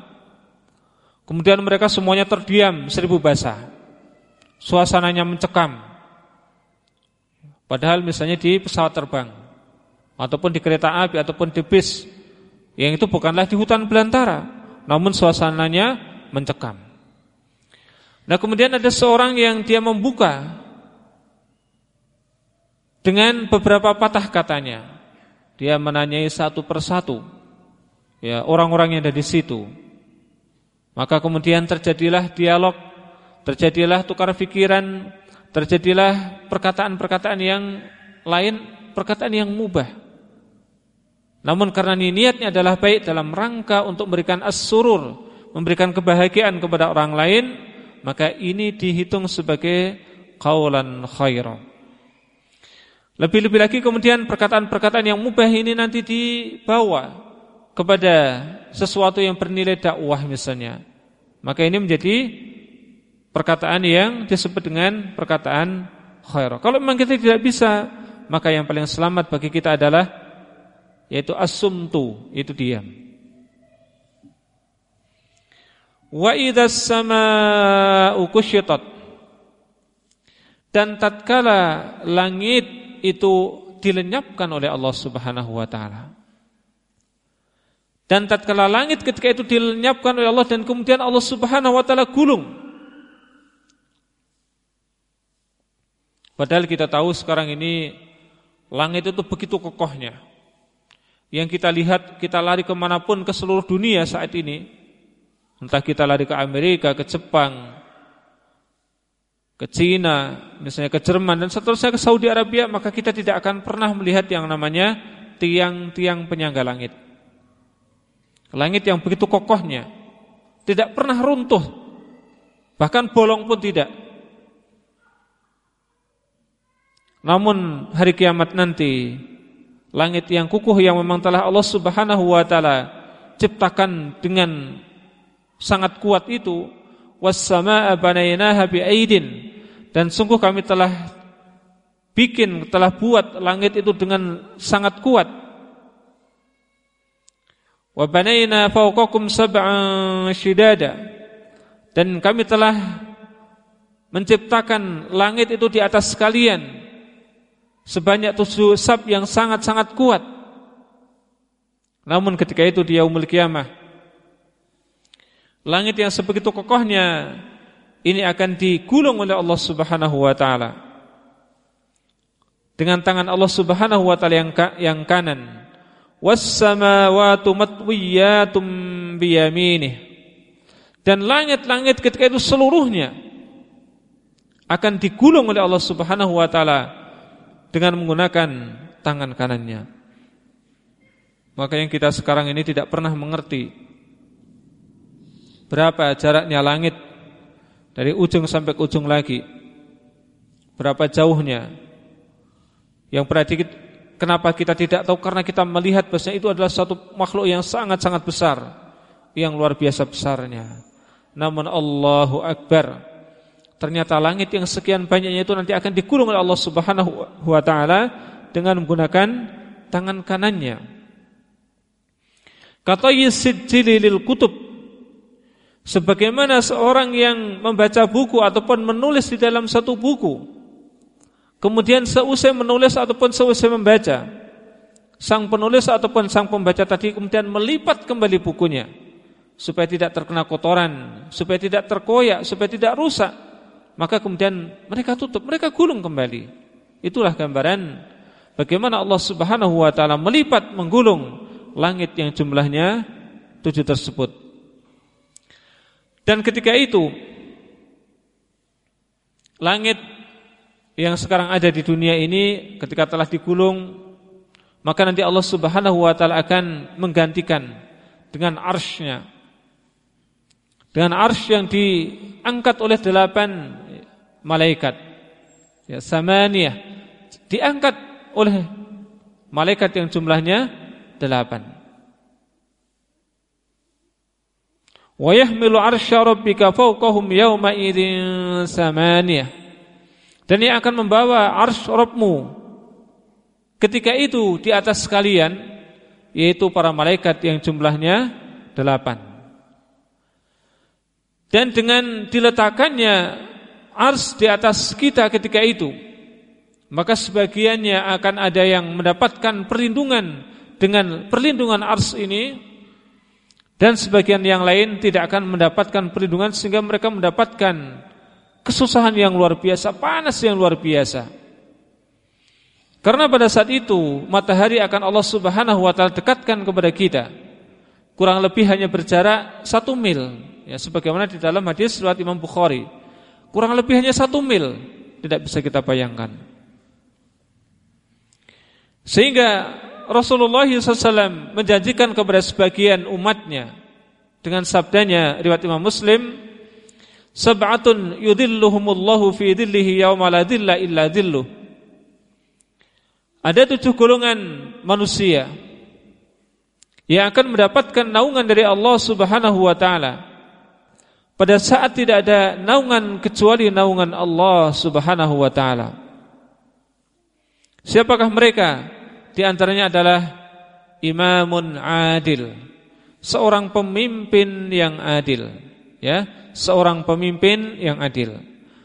Kemudian mereka semuanya terdiam seribu bahasa. Suasananya mencekam. Padahal misalnya di pesawat terbang ataupun di kereta api ataupun di bis yang itu bukanlah di hutan belantara, namun suasananya mencekam. Nah, kemudian ada seorang yang dia membuka dengan beberapa patah katanya. Dia menanyai satu persatu ya orang-orang yang ada di situ. Maka kemudian terjadilah dialog, terjadilah tukar pikiran, terjadilah perkataan-perkataan yang lain, perkataan yang mubah. Namun karena niatnya adalah baik dalam rangka untuk memberikan as-surur, memberikan kebahagiaan kepada orang lain, maka ini dihitung sebagai qaulan khairan. Lebih-lebih lagi kemudian perkataan-perkataan yang mubah ini nanti dibawa kepada sesuatu yang bernilai dakwah misalnya. Maka ini menjadi perkataan yang disebut dengan perkataan khair. Kalau memang kita tidak bisa, maka yang paling selamat bagi kita adalah yaitu asumtu, itu diam. Wa idzas samaa'u. Dan tatkala langit itu dilenyapkan oleh Allah Subhanahu wa taala. Dan tatkala langit ketika itu dilenyapkan oleh Allah dan kemudian Allah Subhanahu wa taala gulung Padahal kita tahu sekarang ini langit itu begitu kokohnya. Yang kita lihat, kita lari ke mana pun ke seluruh dunia saat ini. Entah kita lari ke Amerika, ke Jepang, ke Cina, misalnya ke Jerman dan seterusnya ke Saudi Arabia, maka kita tidak akan pernah melihat yang namanya tiang-tiang penyangga langit. Langit yang begitu kokohnya, tidak pernah runtuh, bahkan bolong pun tidak. Namun hari kiamat nanti langit yang kukuh yang memang telah Allah Subhanahu wa taala ciptakan dengan sangat kuat itu was-samaa'a banaynaha bi'aidin dan sungguh kami telah bikin telah buat langit itu dengan sangat kuat wa fawqakum sab'an shidada dan kami telah menciptakan langit itu di atas kalian sebanyak tujuh sab yang sangat-sangat kuat. Namun ketika itu dia umul kiamah Langit yang sebegitu kokohnya Ini akan digulung oleh Allah subhanahu wa ta'ala. Dengan tangan Allah subhanahu wa ta'ala yang, yang kanan. Wassamawatu matwiyatum biyaminih. Dan langit-langit ketika itu seluruhnya Akan digulung oleh Allah subhanahu wa ta'ala Dengan menggunakan tangan kanannya. Maka yang kita sekarang ini tidak pernah mengerti Berapa jaraknya langit Dari ujung sampai ke ujung lagi. Berapa jauhnya? Yang berarti Kenapa kita tidak tahu? Karena kita melihat bahasanya itu adalah satu makhluk yang sangat-sangat besar Yang luar biasa besarnya. Namun Allahu Akbar. Ternyata langit yang sekian banyaknya itu nanti akan dikurung oleh Allah Subhanahu wa taala dengan menggunakan tangan kanannya. Kata yisijili lil kutub Sebagaimana seorang yang membaca buku ataupun menulis di dalam satu buku Kemudian seusai menulis ataupun seusai membaca Sang penulis ataupun sang pembaca tadi kemudian melipat kembali bukunya Supaya tidak terkena kotoran Supaya tidak terkoyak Supaya tidak rusak Maka kemudian mereka tutup Mereka gulung kembali Itulah gambaran Bagaimana Allah subhanahu wa ta'ala melipat menggulung langit yang jumlahnya tujuh tersebut. Dan ketika itu langit yang sekarang ada di dunia ini ketika telah digulung maka nanti Allah Subhanahu wa taala akan menggantikan dengan arsy-Nya. Dengan arsy yang diangkat oleh delapan malaikat. Ya, samaniyah diangkat oleh malaikat yang jumlahnya delapan. Wa yahmilu arsya rabbika fawqahum yawma. Dan ia akan membawa arsy Rabbmu ketika itu di atas sekalian yaitu para malaikat yang jumlahnya delapan. Dan dengan diletakkannya ars di atas kita ketika itu maka sebagiannya akan ada yang mendapatkan perlindungan dengan perlindungan ars ini dan sebagian yang lain tidak akan mendapatkan perlindungan sehingga mereka mendapatkan kesusahan yang luar biasa, panas yang luar biasa. Karena pada saat itu matahari akan Allah Subhanahu wa taala dekatkan kepada kita. Kurang lebih hanya berjarak satu mil ya sebagaimana di dalam hadis riwayat Imam Bukhari. Kurang lebih hanya satu mil, tidak bisa kita bayangkan. Sehingga Rasulullah SAW menjanjikan kepada sebagian umatnya dengan sabdanya riwayat Imam Muslim sab'atun yudhilluhumullahu fi dhillihi yauma la dhilla illa dhilluh ada tujuh golongan manusia yang akan mendapatkan naungan dari Allah Subhanahu wa taala. Pada saat tidak ada naungan kecuali naungan Allah Subhanahu wa taala. Siapakah mereka? Di antaranya adalah imamun adil, seorang pemimpin yang adil, ya, seorang pemimpin yang adil.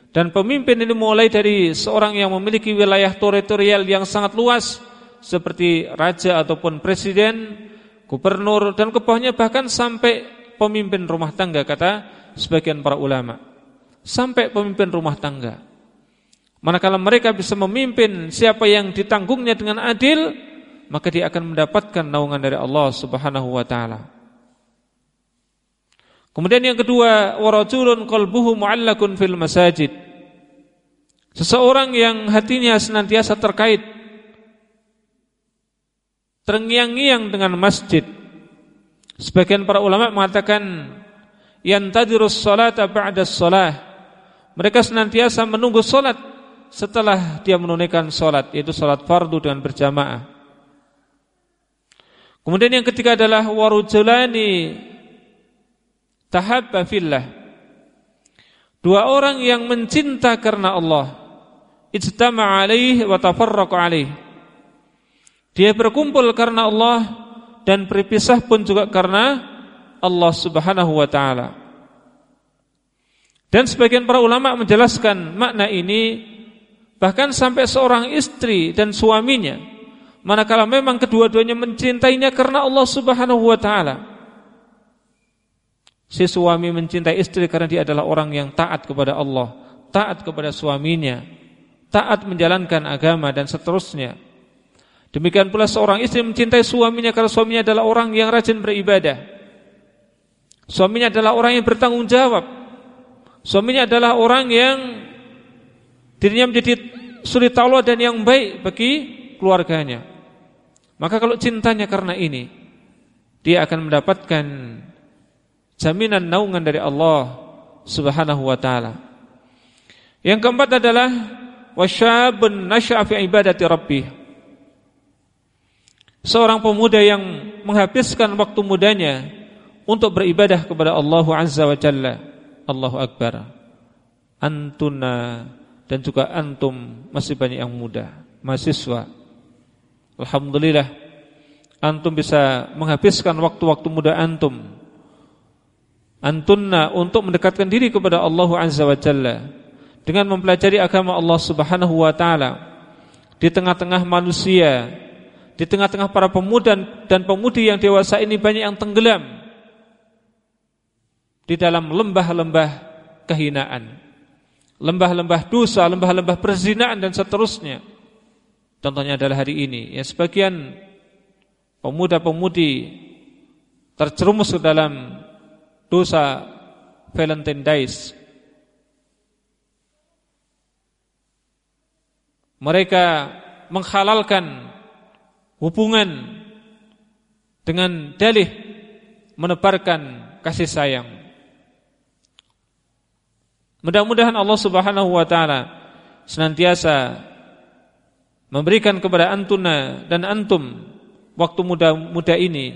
Dan pemimpin ini mulai dari seorang yang memiliki wilayah teritorial yang sangat luas seperti raja ataupun presiden, gubernur dan ke bahkan sampai pemimpin rumah tangga kata sebagian para ulama. Sampai pemimpin rumah tangga. Manakala mereka bisa memimpin siapa yang ditanggungnya dengan adil, maka dia akan mendapatkan naungan dari Allah Subhanahu wa taala. Kemudian yang kedua, warajulun qalbuhu mu'allakun fil masajid. Seseorang yang hatinya senantiasa terkait terngiang-ngiang dengan masjid. Sebagian para ulama mengatakan yantadirus salata ba'da shalah. Mereka senantiasa menunggu salat setelah dia menunaikan sholat yaitu sholat fardu dengan berjamaah. Kemudian yang ketiga adalah warujulani tahabba fillah. Dua orang yang mencinta karena Allah. Ijtama alaih wa tafarraqa alaih. Dia berkumpul karena Allah dan berpisah pun juga karena Allah Subhanahu wa taala. Dan sebagian para ulama menjelaskan makna ini Bahkan sampai seorang istri dan suaminya manakala memang kedua-duanya mencintainya karena Allah Subhanahu wa taala. Si suami mencintai istri karena dia adalah orang yang taat kepada Allah, taat kepada suaminya, taat menjalankan agama dan seterusnya. Demikian pula seorang istri mencintai suaminya karena suaminya adalah orang yang rajin beribadah. Suaminya adalah orang yang bertanggung jawab. Suaminya adalah orang yang dirinya menjadi suri dan yang baik bagi keluarganya. Maka kalau cintanya karena ini, dia akan mendapatkan jaminan naungan dari Allah Subhanahu wa taala. Yang keempat adalah wasyabun nasya'a fi ibadati rabbih. Seorang pemuda yang menghabiskan waktu mudanya untuk beribadah kepada Allah Azza wa Jalla. Allahu Akbar. Antuna dan juga antum masih banyak yang muda, mahasiswa. Alhamdulillah antum bisa menghabiskan waktu-waktu muda antum. Antunna untuk mendekatkan diri kepada Allah Azza wa Jalla dengan mempelajari agama Allah Subhanahu wa taala. Di tengah-tengah manusia, di tengah-tengah para pemuda dan pemudi yang dewasa ini banyak yang tenggelam di dalam lembah-lembah kehinaan lembah-lembah dosa, lembah-lembah perzinaan dan seterusnya. Contohnya adalah hari ini, ya sebagian pemuda-pemudi terjerumus ke dalam dosa Valentine Days. Mereka menghalalkan hubungan dengan dalih menebarkan kasih sayang. Mudah-mudahan Allah Subhanahu wa taala senantiasa memberikan kepada antuna dan antum waktu muda-muda ini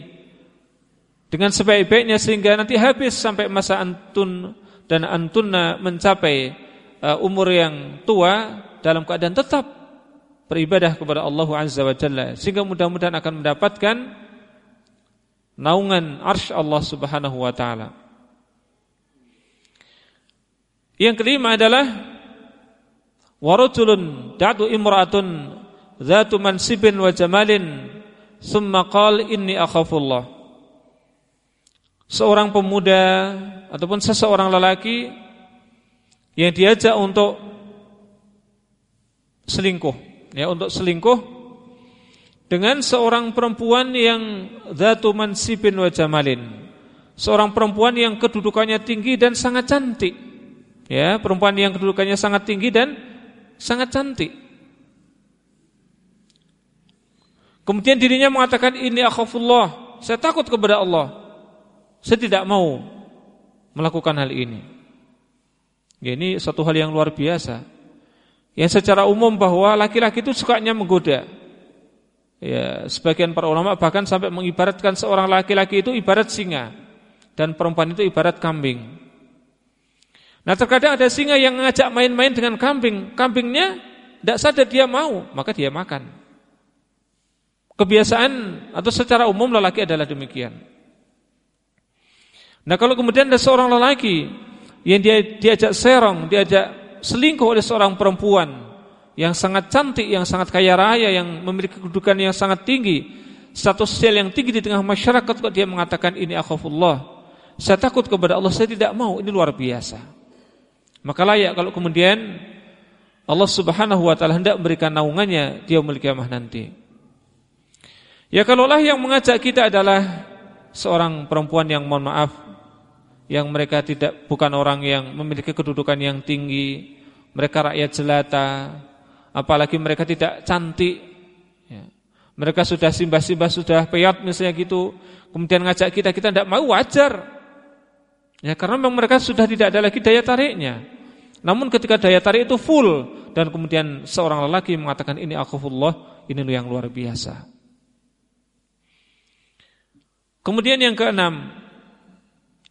dengan sebaik-baiknya sehingga nanti habis sampai masa antun dan antunna mencapai uh, umur yang tua dalam keadaan tetap beribadah kepada Allah Azza wa Jalla sehingga mudah-mudahan akan mendapatkan naungan arsy Allah Subhanahu wa taala. Yang kelima adalah warajulun da'tu imra'atun dzatu mansibin wa jamalin summa qala inni akhafullah. Seorang pemuda ataupun seseorang lelaki yang diajak untuk selingkuh, ya untuk selingkuh dengan seorang perempuan yang dzatu mansibin wa jamalin. Seorang perempuan yang kedudukannya tinggi dan sangat cantik ya perempuan yang kedudukannya sangat tinggi dan sangat cantik. Kemudian dirinya mengatakan ini akhafullah, saya takut kepada Allah. Saya tidak mau melakukan hal ini. Ya, ini satu hal yang luar biasa. Yang secara umum bahwa laki-laki itu sukanya menggoda. Ya, sebagian para ulama bahkan sampai mengibaratkan seorang laki-laki itu ibarat singa dan perempuan itu ibarat kambing. Nah terkadang ada singa yang ngajak main-main dengan kambing. Kambingnya tidak sadar dia mau Maka dia makan. Kebiasaan atau secara umum lelaki adalah demikian. Nah kalau kemudian ada seorang lelaki Yang dia diajak serong Diajak selingkuh oleh seorang perempuan Yang sangat cantik Yang sangat kaya raya Yang memiliki kedudukan yang sangat tinggi Status sosial yang tinggi di tengah masyarakat Kok dia mengatakan ini akhafullah Saya takut kepada Allah Saya tidak mau Ini luar biasa maka layak kalau kemudian Allah Subhanahu wa taala hendak memberikan naungannya dia memiliki kiamah nanti. Ya kalaulah yang mengajak kita adalah seorang perempuan yang mohon maaf yang mereka tidak bukan orang yang memiliki kedudukan yang tinggi, mereka rakyat jelata, apalagi mereka tidak cantik. Ya. Mereka sudah simbah-simbah, sudah peyot misalnya gitu, kemudian ngajak kita, kita tidak mau wajar. Ya karena memang mereka sudah tidak ada lagi daya tariknya. Namun ketika daya tarik itu full dan kemudian seorang lelaki mengatakan ini akhufullah, ini yang luar biasa. Kemudian yang keenam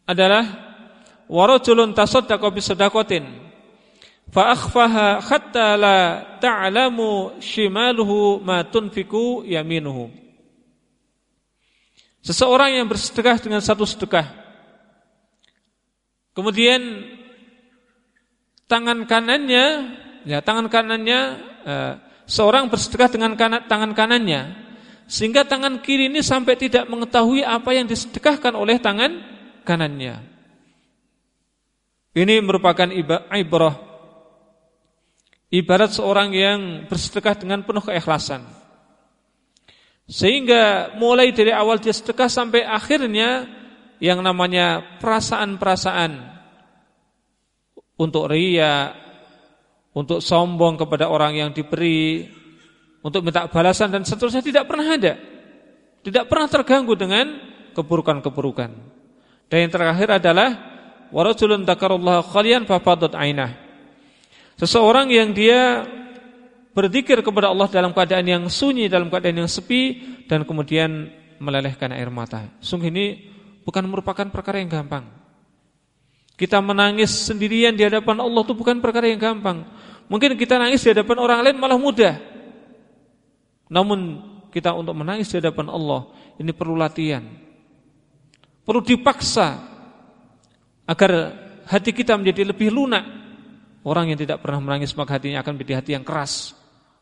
adalah warajulun tasaddaqa bi sadaqatin fa akhfaha hatta la ta'lamu shimaluhu ma tunfiku yaminuhu. Seseorang yang bersedekah dengan satu sedekah Kemudian tangan kanannya ya tangan kanannya eh, seorang bersedekah dengan kanan, tangan kanannya sehingga tangan kiri ini sampai tidak mengetahui apa yang disedekahkan oleh tangan kanannya. Ini merupakan ibrah ibarat seorang yang bersedekah dengan penuh keikhlasan. Sehingga mulai dari awal dia sedekah sampai akhirnya yang namanya perasaan-perasaan untuk ria, untuk sombong kepada orang yang diberi, untuk minta balasan dan seterusnya tidak pernah ada. Tidak pernah terganggu dengan keburukan-keburukan. Dan yang terakhir adalah warajulun dzakarallaha khalian fafadat ainah. Seseorang yang dia berzikir kepada Allah dalam keadaan yang sunyi, dalam keadaan yang sepi dan kemudian melelehkan air mata. Sungguh ini bukan merupakan perkara yang gampang. Kita menangis sendirian di hadapan Allah itu bukan perkara yang gampang. Mungkin kita nangis di hadapan orang lain malah mudah. Namun kita untuk menangis di hadapan Allah ini perlu latihan. Perlu dipaksa agar hati kita menjadi lebih lunak. Orang yang tidak pernah menangis maka hatinya akan menjadi hati yang keras.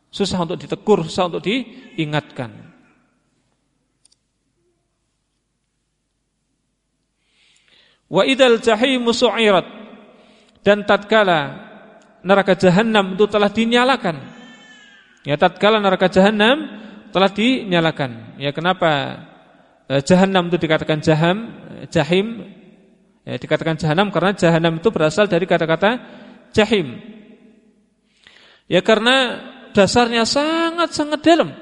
Susah untuk ditegur, susah untuk diingatkan. Wa idal jahimu su'irat dan tatkala neraka jahanam itu telah dinyalakan. Ya tatkala neraka jahanam telah dinyalakan. Ya kenapa eh, jahanam itu dikatakan jaham, jahim? Ya, dikatakan jahanam karena jahanam itu berasal dari kata-kata jahim. Ya karena dasarnya sangat-sangat dalam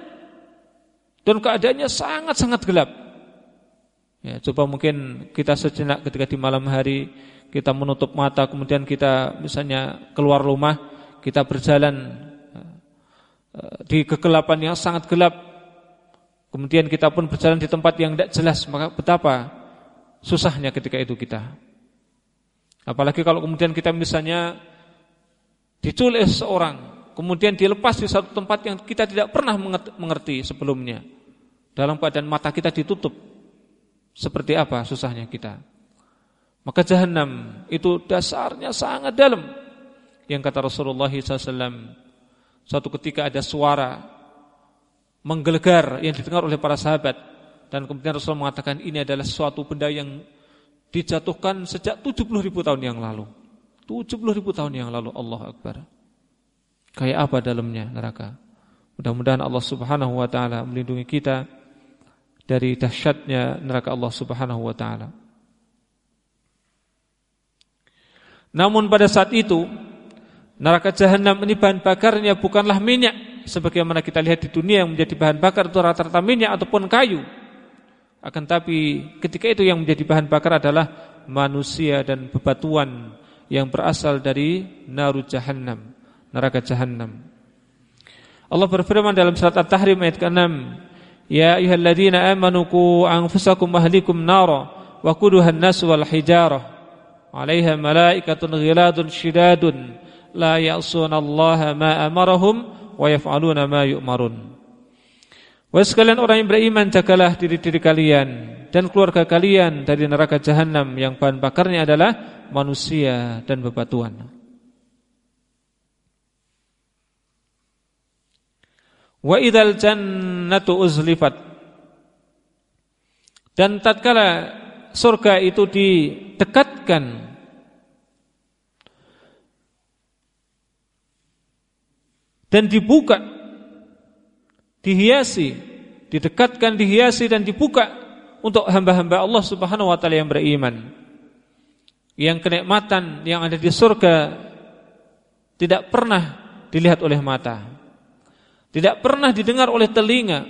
dan keadaannya sangat-sangat gelap. Ya, coba mungkin kita sejenak ketika di malam hari kita menutup mata kemudian kita misalnya keluar rumah, kita berjalan eh, di kegelapan yang sangat gelap. Kemudian kita pun berjalan di tempat yang tidak jelas, maka betapa susahnya ketika itu kita. Apalagi kalau kemudian kita misalnya diculik seorang kemudian dilepas di satu tempat yang kita tidak pernah mengerti sebelumnya. Dalam keadaan mata kita ditutup. Seperti apa susahnya kita. Maka jahanam itu dasarnya sangat dalam. Yang kata Rasulullah SAW, suatu ketika ada suara menggelegar yang didengar oleh para sahabat. Dan kemudian Rasul mengatakan ini adalah suatu benda yang dijatuhkan sejak 70 ribu tahun yang lalu. 70 ribu tahun yang lalu Allah Akbar. Kayak apa dalamnya neraka. Mudah-mudahan Allah Subhanahu wa taala melindungi kita dari dahsyatnya neraka Allah Subhanahu wa taala. Namun pada saat itu neraka jahanam ini bahan bakarnya bukanlah minyak sebagaimana kita lihat di dunia yang menjadi bahan bakar itu rata-rata minyak ataupun kayu. Akan tapi ketika itu yang menjadi bahan bakar adalah manusia dan bebatuan yang berasal dari naru jahannam neraka jahanam. Allah berfirman dalam surat At-Tahrim ayat ke-6, "Ya ayyuhalladzina amanu qu anfusakum ahlikum nara wa quduha an-nas wal hijarah 'alaiha malaikatun ghiladun shidadun la ya'suna Allah ma amarahum wa yaf'aluna ma yu'marun." Wahai sekalian orang yang beriman jagalah diri-diri kalian dan keluarga kalian dari neraka jahanam yang bahan bakarnya adalah manusia dan bebatuan. Wa idal jannatu uzlifat. Dan tatkala surga itu didekatkan dan dibuka dihiasi didekatkan dihiasi dan dibuka untuk hamba-hamba Allah Subhanahu wa taala yang beriman. Yang kenikmatan yang ada di surga tidak pernah dilihat oleh mata tidak pernah didengar oleh telinga.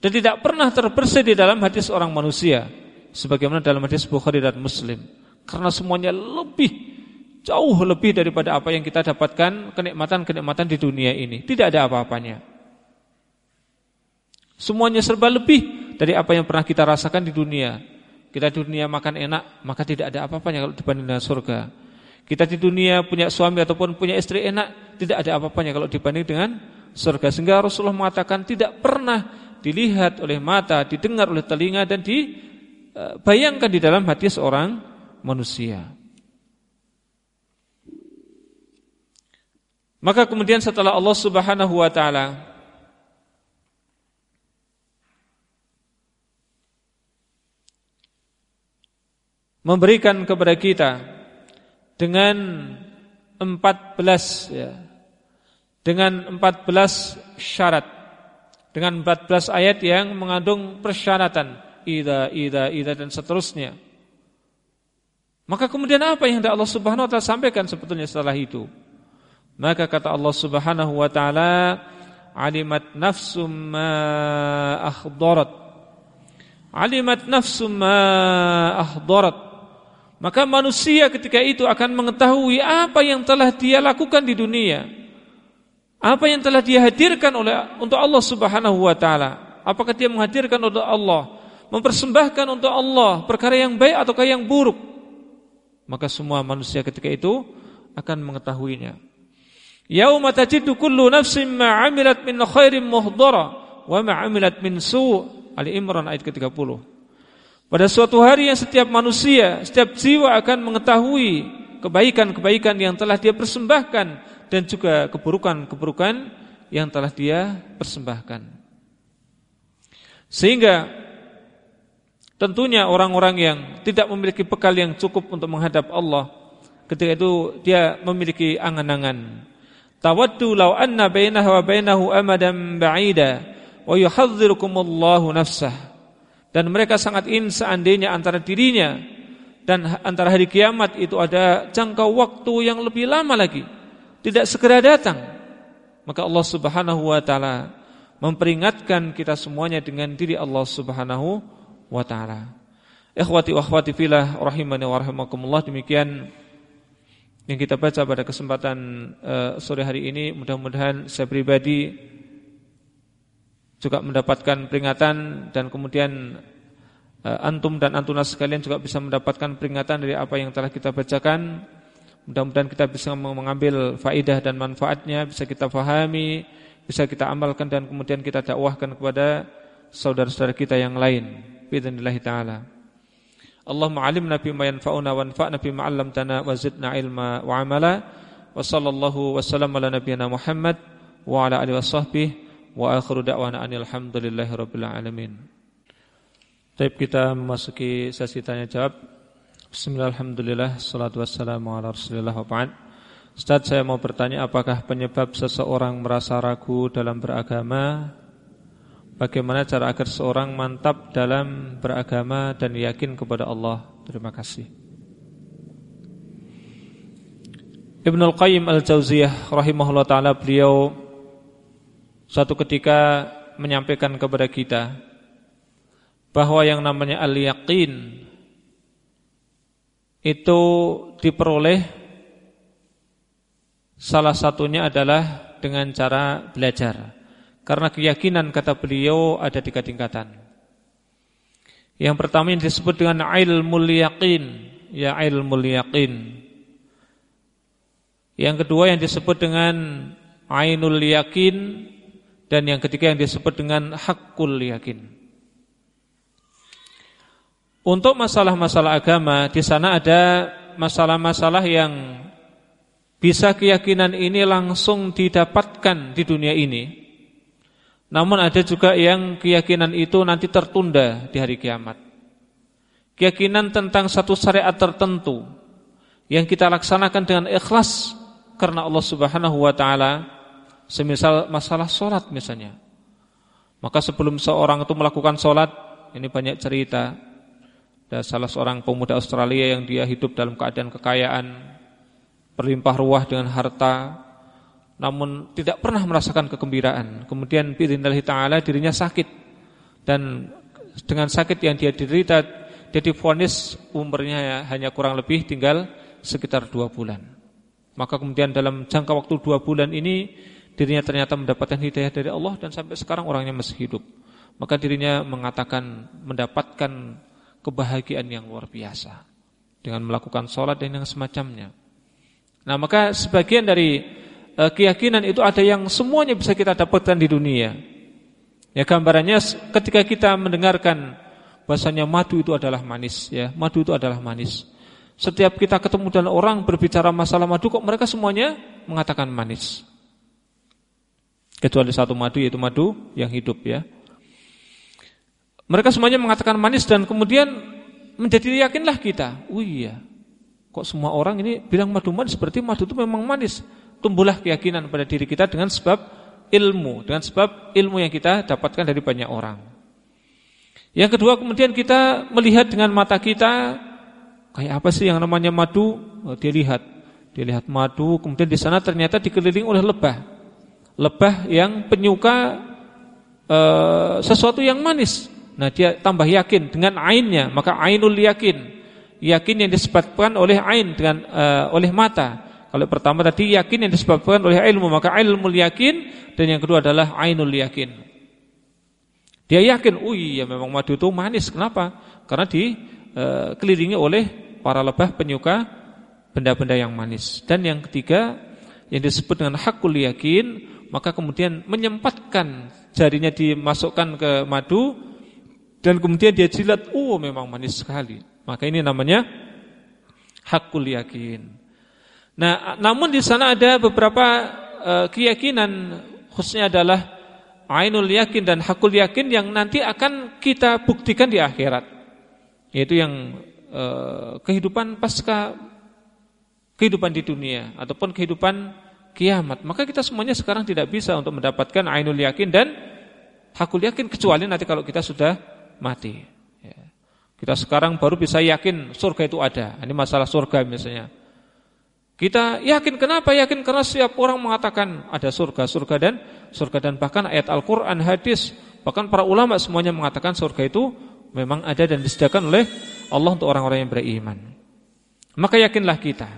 Dan tidak pernah terbersih di dalam hati seorang manusia. Sebagaimana dalam hadis Bukhari dan Muslim. Karena semuanya lebih jauh lebih daripada apa yang kita dapatkan kenikmatan-kenikmatan di dunia ini. Tidak ada apa-apanya. Semuanya serba lebih dari apa yang pernah kita rasakan di dunia. Kita di dunia makan enak maka tidak ada apa-apanya kalau dibanding dengan surga. Kita di dunia punya suami ataupun punya istri enak tidak ada apa-apanya kalau dibanding dengan surga sehingga Rasulullah mengatakan tidak pernah dilihat oleh mata, didengar oleh telinga dan dibayangkan di dalam hati seorang manusia. Maka kemudian setelah Allah Subhanahu wa taala memberikan kepada kita dengan 14 ya. Dengan 14 syarat. Dengan 14 ayat yang mengandung persyaratan ida ida ida dan seterusnya. Maka kemudian apa yang Allah Subhanahu wa taala sampaikan sebetulnya setelah itu? Maka kata Allah Subhanahu wa taala, "Alimat nafsum ma akhdarat." Alimat nafsum ma akhdarat. Maka manusia ketika itu akan mengetahui apa yang telah dia lakukan di dunia. Apa yang telah dia hadirkan oleh untuk Allah Subhanahu wa taala. Apakah dia menghadirkan untuk Allah, mempersembahkan untuk Allah perkara yang baik ataukah yang buruk? Maka semua manusia ketika itu akan mengetahuinya. Yauma tajidu kullu nafsin ma 'amilat min khairin muhdara wa ma 'amilat min su' Ali Imran ayat ke-30. Pada suatu hari yang setiap manusia, setiap jiwa akan mengetahui kebaikan-kebaikan yang telah dia persembahkan dan juga keburukan-keburukan yang telah dia persembahkan. Sehingga tentunya orang-orang yang tidak memiliki bekal yang cukup untuk menghadap Allah ketika itu dia memiliki angan-angan Tawaddu law anna bainahu wa bainahu amadan ba'ida wa yuhadzirukumullahu nafsah. Dan mereka sangat ingin seandainya antara dirinya dan antara hari kiamat itu ada jangka waktu yang lebih lama lagi. Tidak segera datang. Maka Allah Subhanahu wa taala memperingatkan kita semuanya dengan diri Allah Subhanahu wa taala. Ikhwati wa akhwati fillah rahimani wa rahimakumullah demikian yang kita baca pada kesempatan uh, sore hari ini mudah-mudahan saya pribadi juga mendapatkan peringatan dan kemudian uh, antum dan antuna sekalian juga bisa mendapatkan peringatan dari apa yang telah kita bacakan. Mudah-mudahan kita bisa mengambil faidah dan manfaatnya, bisa kita fahami, bisa kita amalkan dan kemudian kita dakwahkan kepada saudara-saudara kita yang lain. Bismillahirrahmanirrahim. taala. Allahumma alimna bima yanfa'una wanfa'na bima 'allamtana wa zidna ilma wa 'amala wa sallallahu wa sallam ala nabiyyina Muhammad wa ala alihi washabbihi wa akhiru da'wana anil hamdulillahi rabbil alamin. Baik kita memasuki sesi tanya jawab. Bismillahirrahmanirrahim. Salatu wassalamu ala Rasulillah wa ba'd. Ustaz saya mau bertanya apakah penyebab seseorang merasa ragu dalam beragama Bagaimana cara agar seorang mantap dalam beragama dan yakin kepada Allah Terima kasih Ibnul Qayyim Al-Jauziyah rahimahullah ta'ala beliau Suatu ketika menyampaikan kepada kita Bahwa yang namanya al-yaqin Itu diperoleh Salah satunya adalah dengan cara belajar karena keyakinan kata beliau ada tiga tingkatan. Yang pertama yang disebut dengan ilmul yaqin, ya ilmul yaqin. Yang kedua yang disebut dengan ainul yakin dan yang ketiga yang disebut dengan hakul yakin. Untuk masalah-masalah agama di sana ada masalah-masalah yang bisa keyakinan ini langsung didapatkan di dunia ini namun ada juga yang keyakinan itu nanti tertunda di hari kiamat. Keyakinan tentang satu syariat tertentu yang kita laksanakan dengan ikhlas karena Allah Subhanahu wa taala, semisal masalah sholat misalnya. Maka sebelum seorang itu melakukan sholat, ini banyak cerita. Ada salah seorang pemuda Australia yang dia hidup dalam keadaan kekayaan, berlimpah ruah dengan harta, namun tidak pernah merasakan kegembiraan. Kemudian bidznillahi taala dirinya sakit dan dengan sakit yang dia derita dia difonis umurnya hanya kurang lebih tinggal sekitar dua bulan. Maka kemudian dalam jangka waktu dua bulan ini dirinya ternyata mendapatkan hidayah dari Allah dan sampai sekarang orangnya masih hidup. Maka dirinya mengatakan mendapatkan kebahagiaan yang luar biasa dengan melakukan sholat dan yang semacamnya. Nah maka sebagian dari Eh, keyakinan itu ada yang semuanya bisa kita dapatkan di dunia. Ya gambarannya ketika kita mendengarkan bahasanya madu itu adalah manis ya, madu itu adalah manis. Setiap kita ketemu dengan orang berbicara masalah madu kok mereka semuanya mengatakan manis. Kecuali satu madu yaitu madu yang hidup ya. Mereka semuanya mengatakan manis dan kemudian menjadi yakinlah kita. Oh iya, kok semua orang ini bilang madu manis seperti madu itu memang manis. Tumbuhlah keyakinan pada diri kita dengan sebab ilmu, dengan sebab ilmu yang kita dapatkan dari banyak orang. Yang kedua kemudian kita melihat dengan mata kita kayak apa sih yang namanya madu? Oh, dia lihat, dia lihat madu, kemudian di sana ternyata dikelilingi oleh lebah, lebah yang penyuka e, sesuatu yang manis. Nah dia tambah yakin dengan ainnya Maka ainul yakin. Yakin yang disebabkan oleh ain dengan uh, oleh mata. Kalau pertama tadi yakin yang disebabkan oleh ilmu Maka ilmu yakin Dan yang kedua adalah ainul yakin. Dia yakin Oh iya memang madu itu manis. Kenapa? Karena dikelilingi eh, uh, oleh para lebah penyuka Benda-benda yang manis. Dan yang ketiga Yang disebut dengan hakul yakin Maka kemudian menyempatkan Jarinya dimasukkan ke madu dan kemudian dia jilat, oh memang manis sekali. Maka ini namanya hakul yakin. Nah, namun di sana ada beberapa uh, keyakinan khususnya adalah ainul yakin dan hakul yakin yang nanti akan kita buktikan di akhirat. Yaitu yang uh, kehidupan pasca kehidupan di dunia ataupun kehidupan kiamat. Maka kita semuanya sekarang tidak bisa untuk mendapatkan ainul yakin dan hakul yakin kecuali nanti kalau kita sudah mati. Ya. Kita sekarang baru bisa yakin surga itu ada. Ini masalah surga misalnya. Kita yakin kenapa? Yakin karena setiap orang mengatakan ada surga, surga dan surga dan bahkan ayat Al-Qur'an, hadis, bahkan para ulama semuanya mengatakan surga itu memang ada dan disediakan oleh Allah untuk orang-orang yang beriman. Maka yakinlah kita.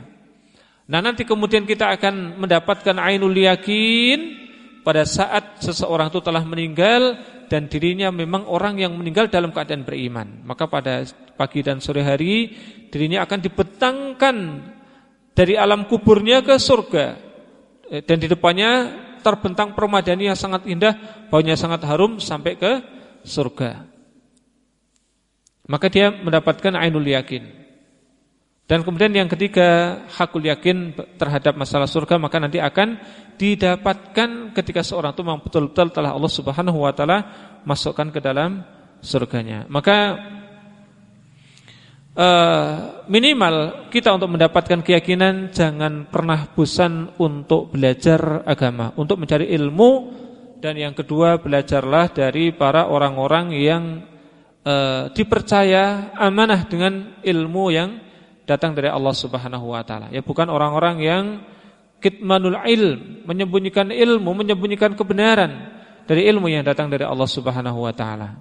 Nah, nanti kemudian kita akan mendapatkan ainul yakin pada saat seseorang itu telah meninggal dan dirinya memang orang yang meninggal dalam keadaan beriman. Maka pada pagi dan sore hari dirinya akan dibetangkan dari alam kuburnya ke surga. Eh, dan di depannya terbentang permadani yang sangat indah, baunya sangat harum sampai ke surga. Maka dia mendapatkan ainul yakin. Dan kemudian yang ketiga, hakul yakin terhadap masalah surga maka nanti akan didapatkan ketika seorang itu memang betul-betul telah Allah Subhanahu wa taala masukkan ke dalam surganya. Maka uh, minimal kita untuk mendapatkan keyakinan jangan pernah bosan untuk belajar agama, untuk mencari ilmu dan yang kedua belajarlah dari para orang-orang yang uh, dipercaya amanah dengan ilmu yang datang dari Allah Subhanahu wa taala. Ya bukan orang-orang yang kitmanul ilm, menyembunyikan ilmu, menyembunyikan kebenaran dari ilmu yang datang dari Allah Subhanahu wa taala.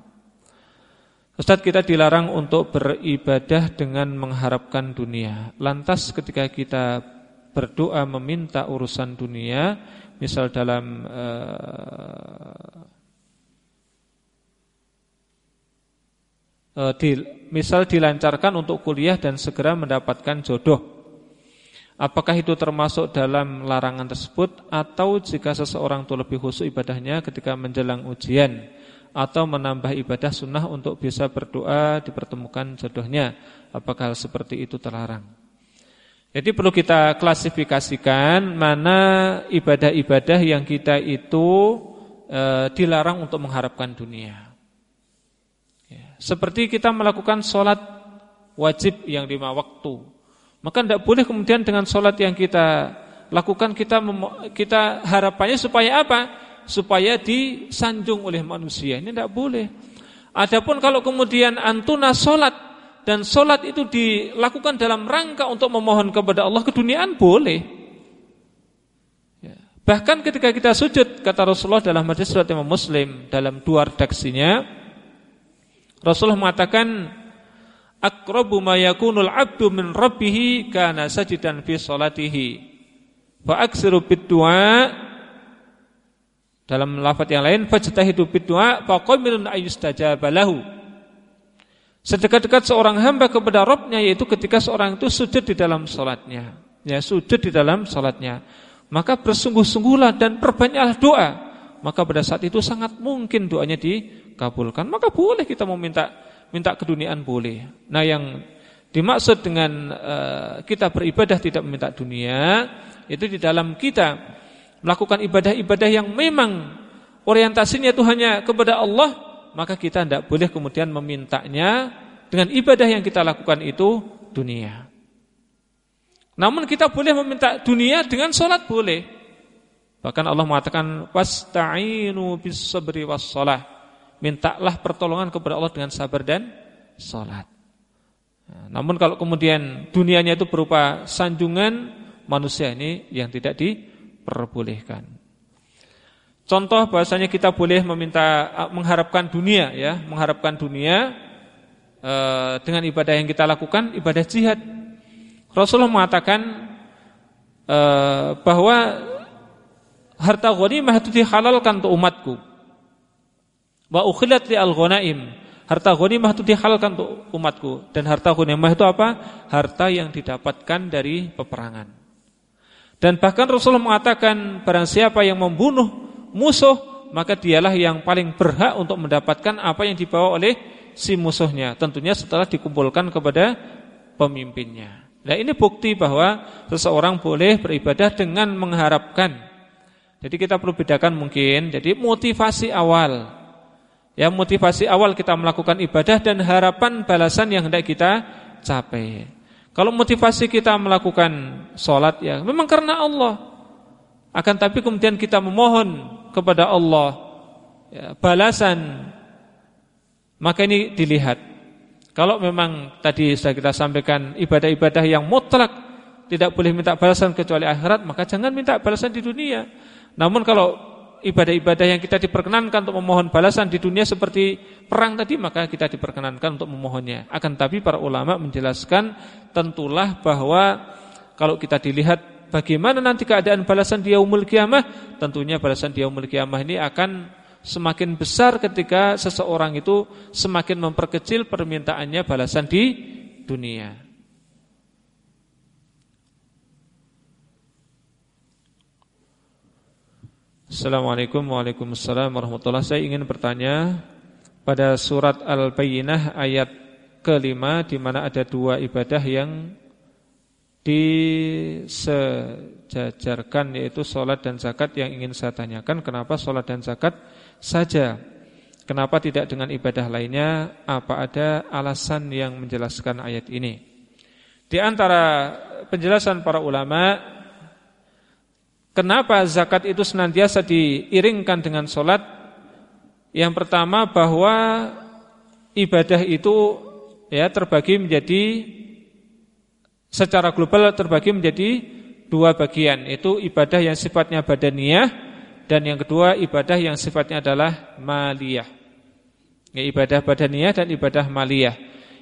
Ustaz kita dilarang untuk beribadah dengan mengharapkan dunia. Lantas ketika kita berdoa meminta urusan dunia, misal dalam uh, uh, di, misal dilancarkan untuk kuliah dan segera mendapatkan jodoh. Apakah itu termasuk dalam larangan tersebut? Atau jika seseorang itu lebih khusyuk ibadahnya ketika menjelang ujian? Atau menambah ibadah sunnah untuk bisa berdoa dipertemukan jodohnya? Apakah hal seperti itu terlarang? Jadi perlu kita klasifikasikan mana ibadah-ibadah yang kita itu e, dilarang untuk mengharapkan dunia seperti kita melakukan sholat wajib yang lima waktu. Maka tidak boleh kemudian dengan sholat yang kita lakukan kita kita harapannya supaya apa? Supaya disanjung oleh manusia. Ini tidak boleh. Adapun kalau kemudian antuna sholat dan sholat itu dilakukan dalam rangka untuk memohon kepada Allah keduniaan boleh. Ya. Bahkan ketika kita sujud kata Rasulullah dalam hadis surat Imam Muslim dalam dua redaksinya Rasulullah mengatakan aqrabu ma yakunul 'abdu min rabbih kana sajidan fi salatihi. Fa aksiru bid-du'a dalam lafaz yang lain fajtahidu bid-du'a fa qamirun ayyustajaba lahu. Sedekat-dekat seorang hamba kepada Rabbnya yaitu ketika seorang itu sujud di dalam salatnya. Ya, sujud di dalam salatnya. Maka bersungguh-sungguhlah dan perbanyaklah doa. Maka pada saat itu sangat mungkin doanya di kabulkan, maka boleh kita meminta minta keduniaan boleh. Nah, yang dimaksud dengan uh, kita beribadah tidak meminta dunia itu di dalam kita melakukan ibadah-ibadah yang memang orientasinya itu hanya kepada Allah, maka kita tidak boleh kemudian memintanya dengan ibadah yang kita lakukan itu dunia. Namun kita boleh meminta dunia dengan sholat boleh. Bahkan Allah mengatakan wasta'inu bis sabri was. Mintalah pertolongan kepada Allah dengan sabar dan sholat. Nah, namun kalau kemudian dunianya itu berupa sanjungan manusia ini yang tidak diperbolehkan. Contoh bahasanya kita boleh meminta mengharapkan dunia ya, mengharapkan dunia e, dengan ibadah yang kita lakukan ibadah jihad. Rasulullah mengatakan e, bahwa harta ghanimah itu dihalalkan untuk umatku. Wa ukhilat li al-ghanaim Harta ghanimah itu dihalalkan untuk umatku dan harta ghanimah itu apa? Harta yang didapatkan dari peperangan. Dan bahkan Rasulullah mengatakan barang siapa yang membunuh musuh maka dialah yang paling berhak untuk mendapatkan apa yang dibawa oleh si musuhnya. Tentunya setelah dikumpulkan kepada pemimpinnya. Nah ini bukti bahwa seseorang boleh beribadah dengan mengharapkan. Jadi kita perlu bedakan mungkin. Jadi motivasi awal Ya motivasi awal kita melakukan ibadah dan harapan balasan yang hendak kita capai. Kalau motivasi kita melakukan sholat ya memang karena Allah. Akan tapi kemudian kita memohon kepada Allah ya, balasan. Maka ini dilihat. Kalau memang tadi sudah kita sampaikan ibadah-ibadah yang mutlak tidak boleh minta balasan kecuali akhirat, maka jangan minta balasan di dunia. Namun kalau ibadah-ibadah yang kita diperkenankan untuk memohon balasan di dunia seperti perang tadi maka kita diperkenankan untuk memohonnya. Akan tapi para ulama menjelaskan tentulah bahwa kalau kita dilihat bagaimana nanti keadaan balasan di yaumul kiamah, tentunya balasan di yaumul kiamah ini akan semakin besar ketika seseorang itu semakin memperkecil permintaannya balasan di dunia. Assalamualaikum Waalaikumsalam warahmatullahi Saya ingin bertanya Pada surat Al-Bayyinah ayat kelima di mana ada dua ibadah yang disejajarkan yaitu sholat dan zakat yang ingin saya tanyakan kenapa sholat dan zakat saja? Kenapa tidak dengan ibadah lainnya? Apa ada alasan yang menjelaskan ayat ini? Di antara penjelasan para ulama Kenapa zakat itu senantiasa diiringkan dengan sholat? Yang pertama bahwa ibadah itu ya terbagi menjadi secara global terbagi menjadi dua bagian. Itu ibadah yang sifatnya badaniyah dan yang kedua ibadah yang sifatnya adalah maliyah. Ya, ibadah badaniyah dan ibadah maliyah.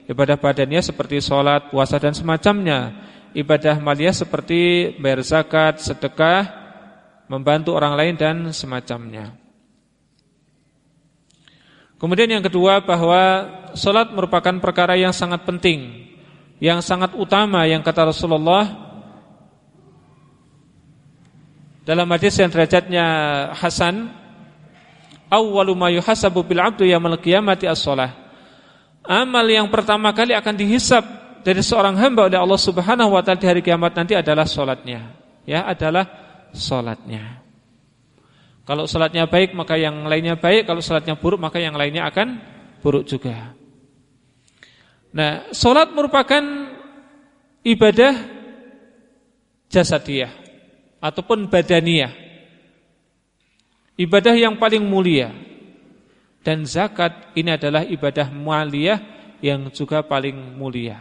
Ibadah badaniyah seperti sholat, puasa dan semacamnya. Ibadah maliyah seperti bayar zakat, sedekah, membantu orang lain dan semacamnya. Kemudian yang kedua bahwa solat merupakan perkara yang sangat penting, yang sangat utama yang kata Rasulullah dalam hadis yang derajatnya hasan, awwalu ma yuhasabu bil 'abdi yaumil qiyamati as-shalah. Amal yang pertama kali akan dihisap dari seorang hamba oleh Allah Subhanahu wa taala di hari kiamat nanti adalah salatnya. Ya, adalah sholatnya. Kalau sholatnya baik maka yang lainnya baik, kalau sholatnya buruk maka yang lainnya akan buruk juga. Nah, sholat merupakan ibadah jasadiyah ataupun badaniyah. Ibadah yang paling mulia. Dan zakat ini adalah ibadah mualiyah yang juga paling mulia.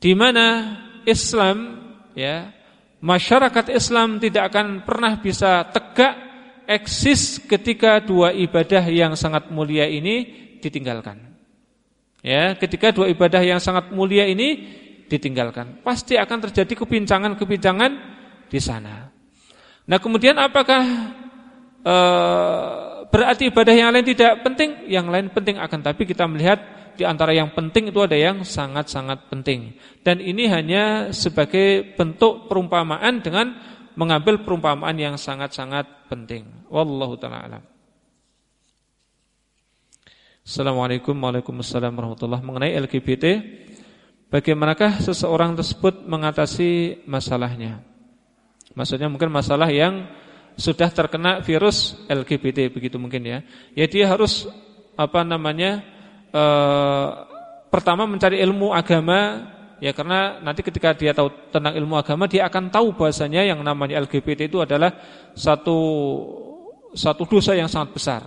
Di mana Islam ya masyarakat Islam tidak akan pernah bisa tegak eksis ketika dua ibadah yang sangat mulia ini ditinggalkan. Ya, ketika dua ibadah yang sangat mulia ini ditinggalkan, pasti akan terjadi kebincangan-kebincangan di sana. Nah, kemudian apakah e, berarti ibadah yang lain tidak penting? Yang lain penting akan tapi kita melihat di antara yang penting itu ada yang sangat-sangat penting. Dan ini hanya sebagai bentuk perumpamaan dengan mengambil perumpamaan yang sangat-sangat penting. Wallahu taala alam. Assalamualaikum warahmatullahi wabarakatuh. Mengenai LGBT, bagaimanakah seseorang tersebut mengatasi masalahnya? Maksudnya mungkin masalah yang sudah terkena virus LGBT begitu mungkin ya. Ya dia harus apa namanya e, pertama mencari ilmu agama ya karena nanti ketika dia tahu tentang ilmu agama dia akan tahu bahasanya yang namanya LGBT itu adalah satu satu dosa yang sangat besar.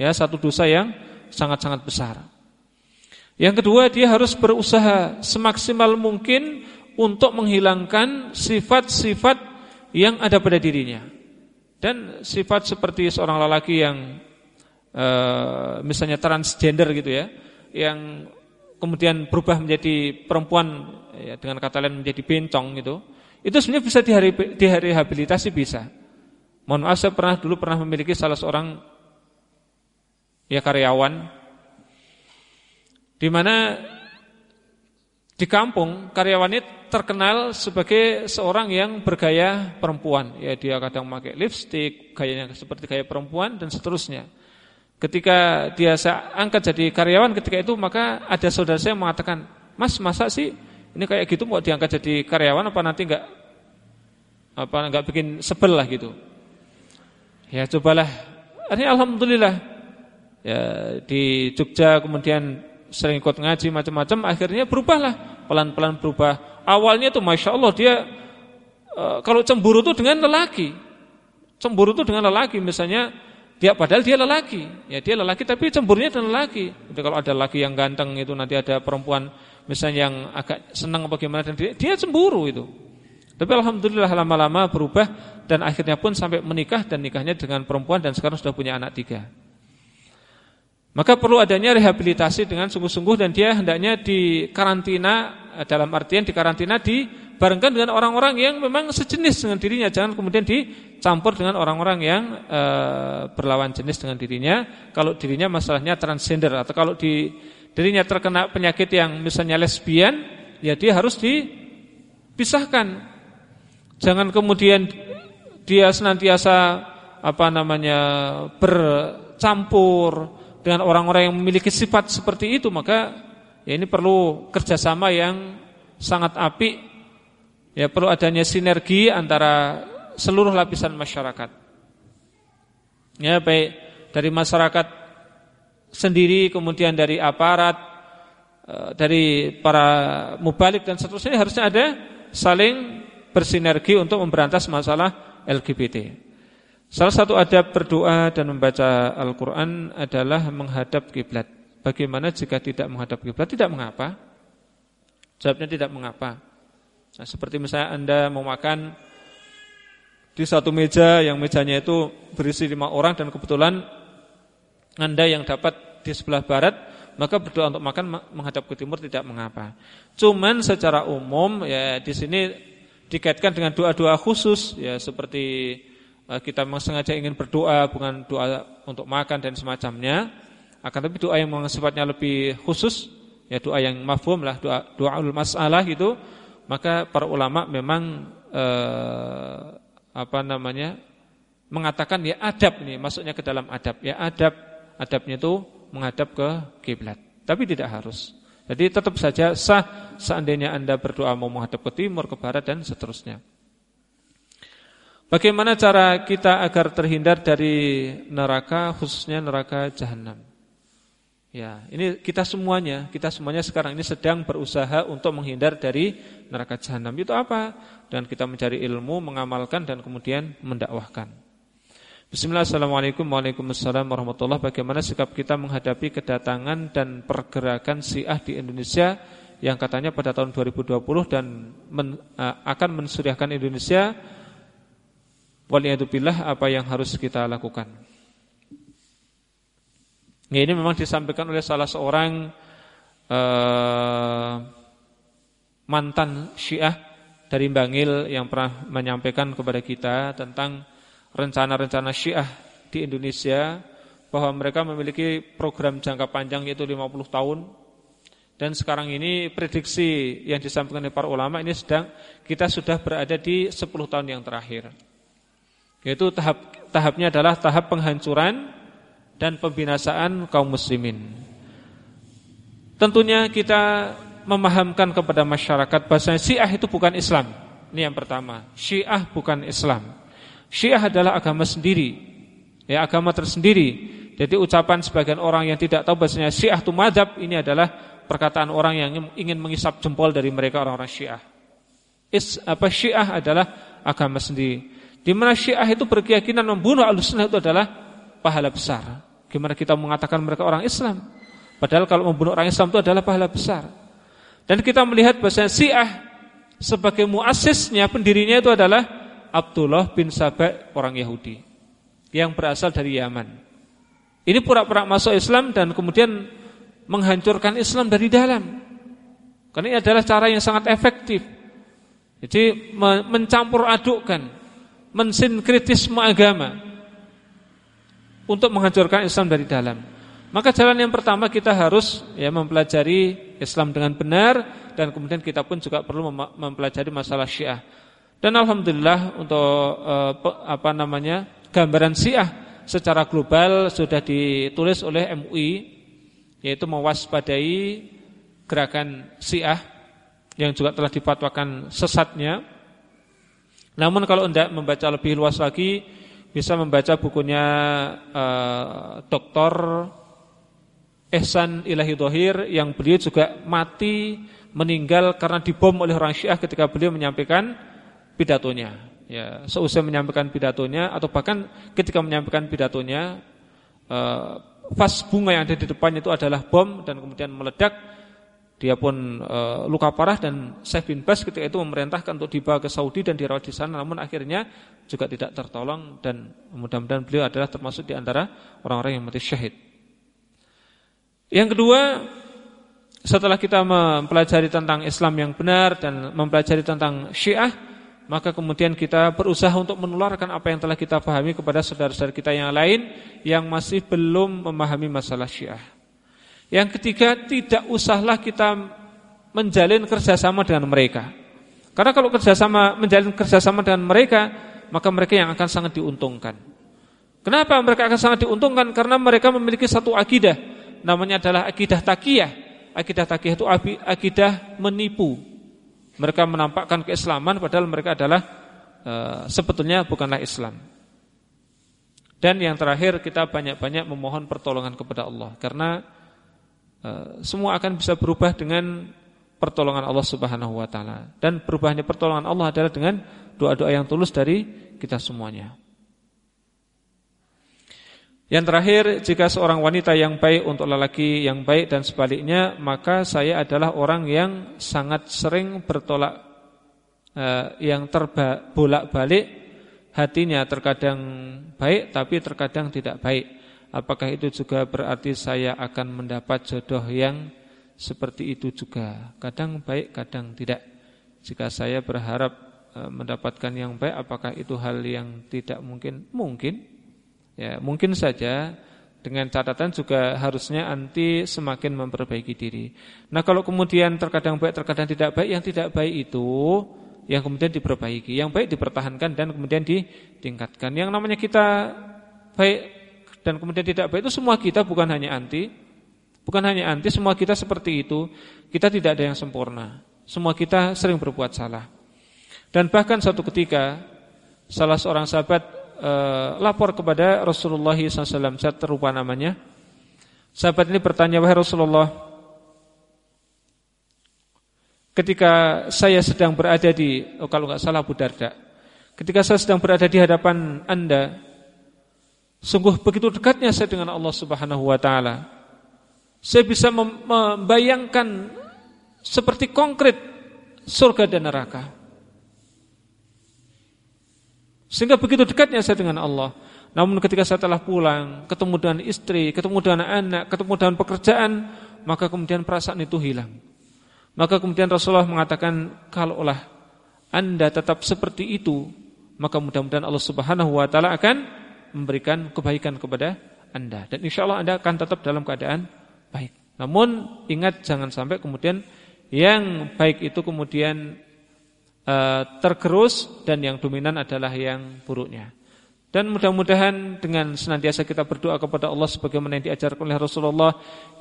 Ya, satu dosa yang sangat-sangat besar. Yang kedua, dia harus berusaha semaksimal mungkin untuk menghilangkan sifat-sifat yang ada pada dirinya. Dan sifat seperti seorang lelaki yang e, misalnya transgender gitu ya, yang kemudian berubah menjadi perempuan ya, dengan kata lain menjadi bencong gitu. Itu sebenarnya bisa direhabilitasi bisa. Mohon maaf saya pernah dulu pernah memiliki salah seorang ya karyawan di mana di kampung karyawannya terkenal sebagai seorang yang bergaya perempuan. Ya dia kadang memakai lipstick, gayanya seperti gaya perempuan dan seterusnya. Ketika dia saya angkat jadi karyawan ketika itu maka ada saudara saya mengatakan, "Mas, masa sih ini kayak gitu mau diangkat jadi karyawan apa nanti enggak apa enggak bikin sebel lah gitu." Ya cobalah. Ini alhamdulillah. Ya di Jogja kemudian sering ikut ngaji macam-macam akhirnya berubahlah pelan-pelan berubah. Awalnya tuh masya Allah dia e, kalau cemburu tuh dengan lelaki. Cemburu tuh dengan lelaki misalnya dia padahal dia lelaki. Ya dia lelaki tapi cemburunya dengan lelaki. Jadi kalau ada lelaki yang ganteng itu nanti ada perempuan misalnya yang agak senang bagaimana dan dia, dia cemburu itu. Tapi alhamdulillah lama-lama berubah dan akhirnya pun sampai menikah dan nikahnya dengan perempuan dan sekarang sudah punya anak tiga. Maka perlu adanya rehabilitasi dengan sungguh-sungguh dan dia hendaknya di karantina dalam artian di dibarengkan dengan orang-orang yang memang sejenis dengan dirinya, jangan kemudian dicampur dengan orang-orang yang e, berlawan jenis dengan dirinya. Kalau dirinya masalahnya transgender atau kalau di dirinya terkena penyakit yang misalnya lesbian, ya dia harus dipisahkan Jangan kemudian dia senantiasa apa namanya bercampur dengan orang-orang yang memiliki sifat seperti itu maka ya ini perlu kerjasama yang sangat apik ya perlu adanya sinergi antara seluruh lapisan masyarakat ya baik dari masyarakat sendiri kemudian dari aparat eh, dari para mubalik dan seterusnya harusnya ada saling bersinergi untuk memberantas masalah LGBT. Salah satu adab berdoa dan membaca Al-Quran adalah menghadap kiblat. Bagaimana jika tidak menghadap kiblat? Tidak mengapa. Jawabnya tidak mengapa. Nah, seperti misalnya Anda mau makan di satu meja yang mejanya itu berisi lima orang dan kebetulan Anda yang dapat di sebelah barat, maka berdoa untuk makan menghadap ke timur tidak mengapa. Cuman secara umum ya di sini dikaitkan dengan doa-doa khusus ya seperti uh, kita memang sengaja ingin berdoa bukan doa untuk makan dan semacamnya akan tapi doa yang sifatnya lebih khusus ya doa yang mafhum lah doa doaul masalah itu maka para ulama memang uh, apa namanya mengatakan ya adab nih masuknya ke dalam adab ya adab adabnya itu menghadap ke kiblat tapi tidak harus jadi tetap saja sah seandainya Anda berdoa mau menghadap ke timur, ke barat dan seterusnya. Bagaimana cara kita agar terhindar dari neraka khususnya neraka jahanam? Ya, ini kita semuanya, kita semuanya sekarang ini sedang berusaha untuk menghindar dari neraka jahanam. Itu apa? Dan kita mencari ilmu, mengamalkan dan kemudian mendakwahkan. Bismillah, Assalamualaikum Waalaikumsalam warahmatullahi Bagaimana sikap kita menghadapi kedatangan dan pergerakan Syiah di Indonesia Yang katanya pada tahun 2020 dan men, uh, akan mensuriahkan Indonesia Waliyatubillah apa yang harus kita lakukan ya, Ini memang disampaikan oleh salah seorang uh, Mantan Syiah dari Bangil yang pernah menyampaikan kepada kita tentang rencana-rencana Syiah di Indonesia bahwa mereka memiliki program jangka panjang yaitu 50 tahun dan sekarang ini prediksi yang disampaikan oleh para ulama ini sedang kita sudah berada di 10 tahun yang terakhir. Yaitu tahap tahapnya adalah tahap penghancuran dan pembinasaan kaum muslimin. Tentunya kita memahamkan kepada masyarakat bahwa Syiah itu bukan Islam. Ini yang pertama. Syiah bukan Islam. Syiah adalah agama sendiri. Ya, agama tersendiri. Jadi ucapan sebagian orang yang tidak tahu bahasanya Syiah itu madhab ini adalah perkataan orang yang ingin mengisap jempol dari mereka orang-orang Syiah. Is, apa Syiah adalah agama sendiri. Di mana Syiah itu berkeyakinan membunuh Ahlussunnah itu adalah pahala besar. Gimana kita mengatakan mereka orang Islam? Padahal kalau membunuh orang Islam itu adalah pahala besar. Dan kita melihat bahasa Syiah sebagai muasisnya pendirinya itu adalah Abdullah bin Sabah orang Yahudi yang berasal dari Yaman. Ini pura-pura masuk Islam dan kemudian menghancurkan Islam dari dalam. Karena ini adalah cara yang sangat efektif. Jadi mencampur adukkan, mensinkritisme agama untuk menghancurkan Islam dari dalam. Maka jalan yang pertama kita harus ya mempelajari Islam dengan benar dan kemudian kita pun juga perlu mempelajari masalah Syiah. Dan alhamdulillah untuk eh, apa namanya gambaran Syiah secara global sudah ditulis oleh MUI yaitu mewaspadai gerakan Syiah yang juga telah dipatwakan sesatnya. Namun kalau tidak membaca lebih luas lagi bisa membaca bukunya uh, Dr. Ehsan Ilahi Dohir yang beliau juga mati meninggal karena dibom oleh orang Syiah ketika beliau menyampaikan pidatonya ya seusai menyampaikan pidatonya atau bahkan ketika menyampaikan pidatonya uh, vas bunga yang ada di depannya itu adalah bom dan kemudian meledak dia pun uh, luka parah dan Syekh bin Bas ketika itu memerintahkan untuk dibawa ke Saudi dan dirawat di sana namun akhirnya juga tidak tertolong dan mudah-mudahan beliau adalah termasuk di antara orang-orang yang mati syahid. Yang kedua, setelah kita mempelajari tentang Islam yang benar dan mempelajari tentang Syiah, maka kemudian kita berusaha untuk menularkan apa yang telah kita pahami kepada saudara-saudara kita yang lain yang masih belum memahami masalah Syiah. Yang ketiga, tidak usahlah kita menjalin kerjasama dengan mereka. Karena kalau kerjasama menjalin kerjasama dengan mereka, maka mereka yang akan sangat diuntungkan. Kenapa mereka akan sangat diuntungkan? Karena mereka memiliki satu akidah, namanya adalah akidah takiyah. Akidah takiyah itu akidah menipu, mereka menampakkan keislaman padahal mereka adalah e, sebetulnya bukanlah Islam. Dan yang terakhir kita banyak-banyak memohon pertolongan kepada Allah karena semua akan bisa berubah dengan pertolongan Allah Subhanahu wa taala. Dan berubahnya pertolongan Allah adalah dengan doa-doa yang tulus dari kita semuanya. Yang terakhir, jika seorang wanita yang baik untuk lelaki yang baik dan sebaliknya, maka saya adalah orang yang sangat sering bertolak eh, yang terbolak-balik hatinya terkadang baik tapi terkadang tidak baik. Apakah itu juga berarti saya akan mendapat jodoh yang seperti itu juga? Kadang baik, kadang tidak. Jika saya berharap eh, mendapatkan yang baik, apakah itu hal yang tidak mungkin? Mungkin. Ya, mungkin saja dengan catatan juga harusnya anti semakin memperbaiki diri. Nah, kalau kemudian terkadang baik, terkadang tidak baik, yang tidak baik itu yang kemudian diperbaiki, yang baik dipertahankan dan kemudian ditingkatkan. Yang namanya kita baik dan kemudian tidak baik itu semua kita bukan hanya anti, bukan hanya anti, semua kita seperti itu. Kita tidak ada yang sempurna. Semua kita sering berbuat salah. Dan bahkan suatu ketika salah seorang sahabat uh, lapor kepada Rasulullah SAW Saya terlupa namanya Sahabat ini bertanya Wahai Rasulullah Ketika saya sedang berada di oh, Kalau nggak salah Abu Darda Ketika saya sedang berada di hadapan anda Sungguh begitu dekatnya saya dengan Allah Subhanahu Wa Taala. Saya bisa membayangkan Seperti konkret Surga dan neraka sehingga begitu dekatnya saya dengan Allah. Namun ketika saya telah pulang, ketemu dengan istri, ketemu dengan anak, ketemu dengan pekerjaan, maka kemudian perasaan itu hilang. Maka kemudian Rasulullah mengatakan, kalaulah anda tetap seperti itu, maka mudah-mudahan Allah Subhanahu Wa Taala akan memberikan kebaikan kepada anda. Dan insya Allah anda akan tetap dalam keadaan baik. Namun ingat jangan sampai kemudian yang baik itu kemudian Eh, tergerus dan yang dominan adalah yang buruknya. Dan mudah-mudahan dengan senantiasa kita berdoa kepada Allah sebagaimana yang diajarkan oleh Rasulullah,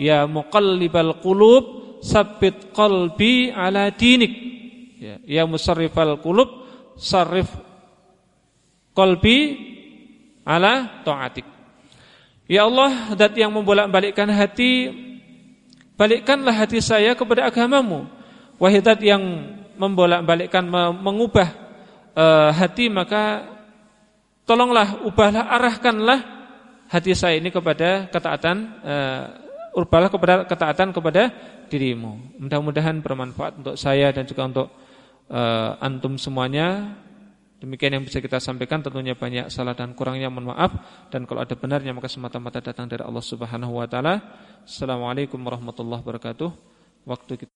ya muqallibal qulub, sabbit qalbi ala dinik. Ya, ya musarrifal qulub, sarif qalbi ala taatik. Ya Allah, zat yang membolak-balikkan hati, balikkanlah hati saya kepada agamamu. Wahai zat yang membolak-balikkan mengubah uh, hati maka tolonglah ubahlah arahkanlah hati saya ini kepada ketaatan uh, ubahlah kepada ketaatan kepada dirimu. Mudah-mudahan bermanfaat untuk saya dan juga untuk uh, antum semuanya. Demikian yang bisa kita sampaikan tentunya banyak salah dan kurangnya mohon maaf dan kalau ada benarnya maka semata-mata datang dari Allah Subhanahu wa taala. Assalamualaikum warahmatullahi wabarakatuh. Waktu kita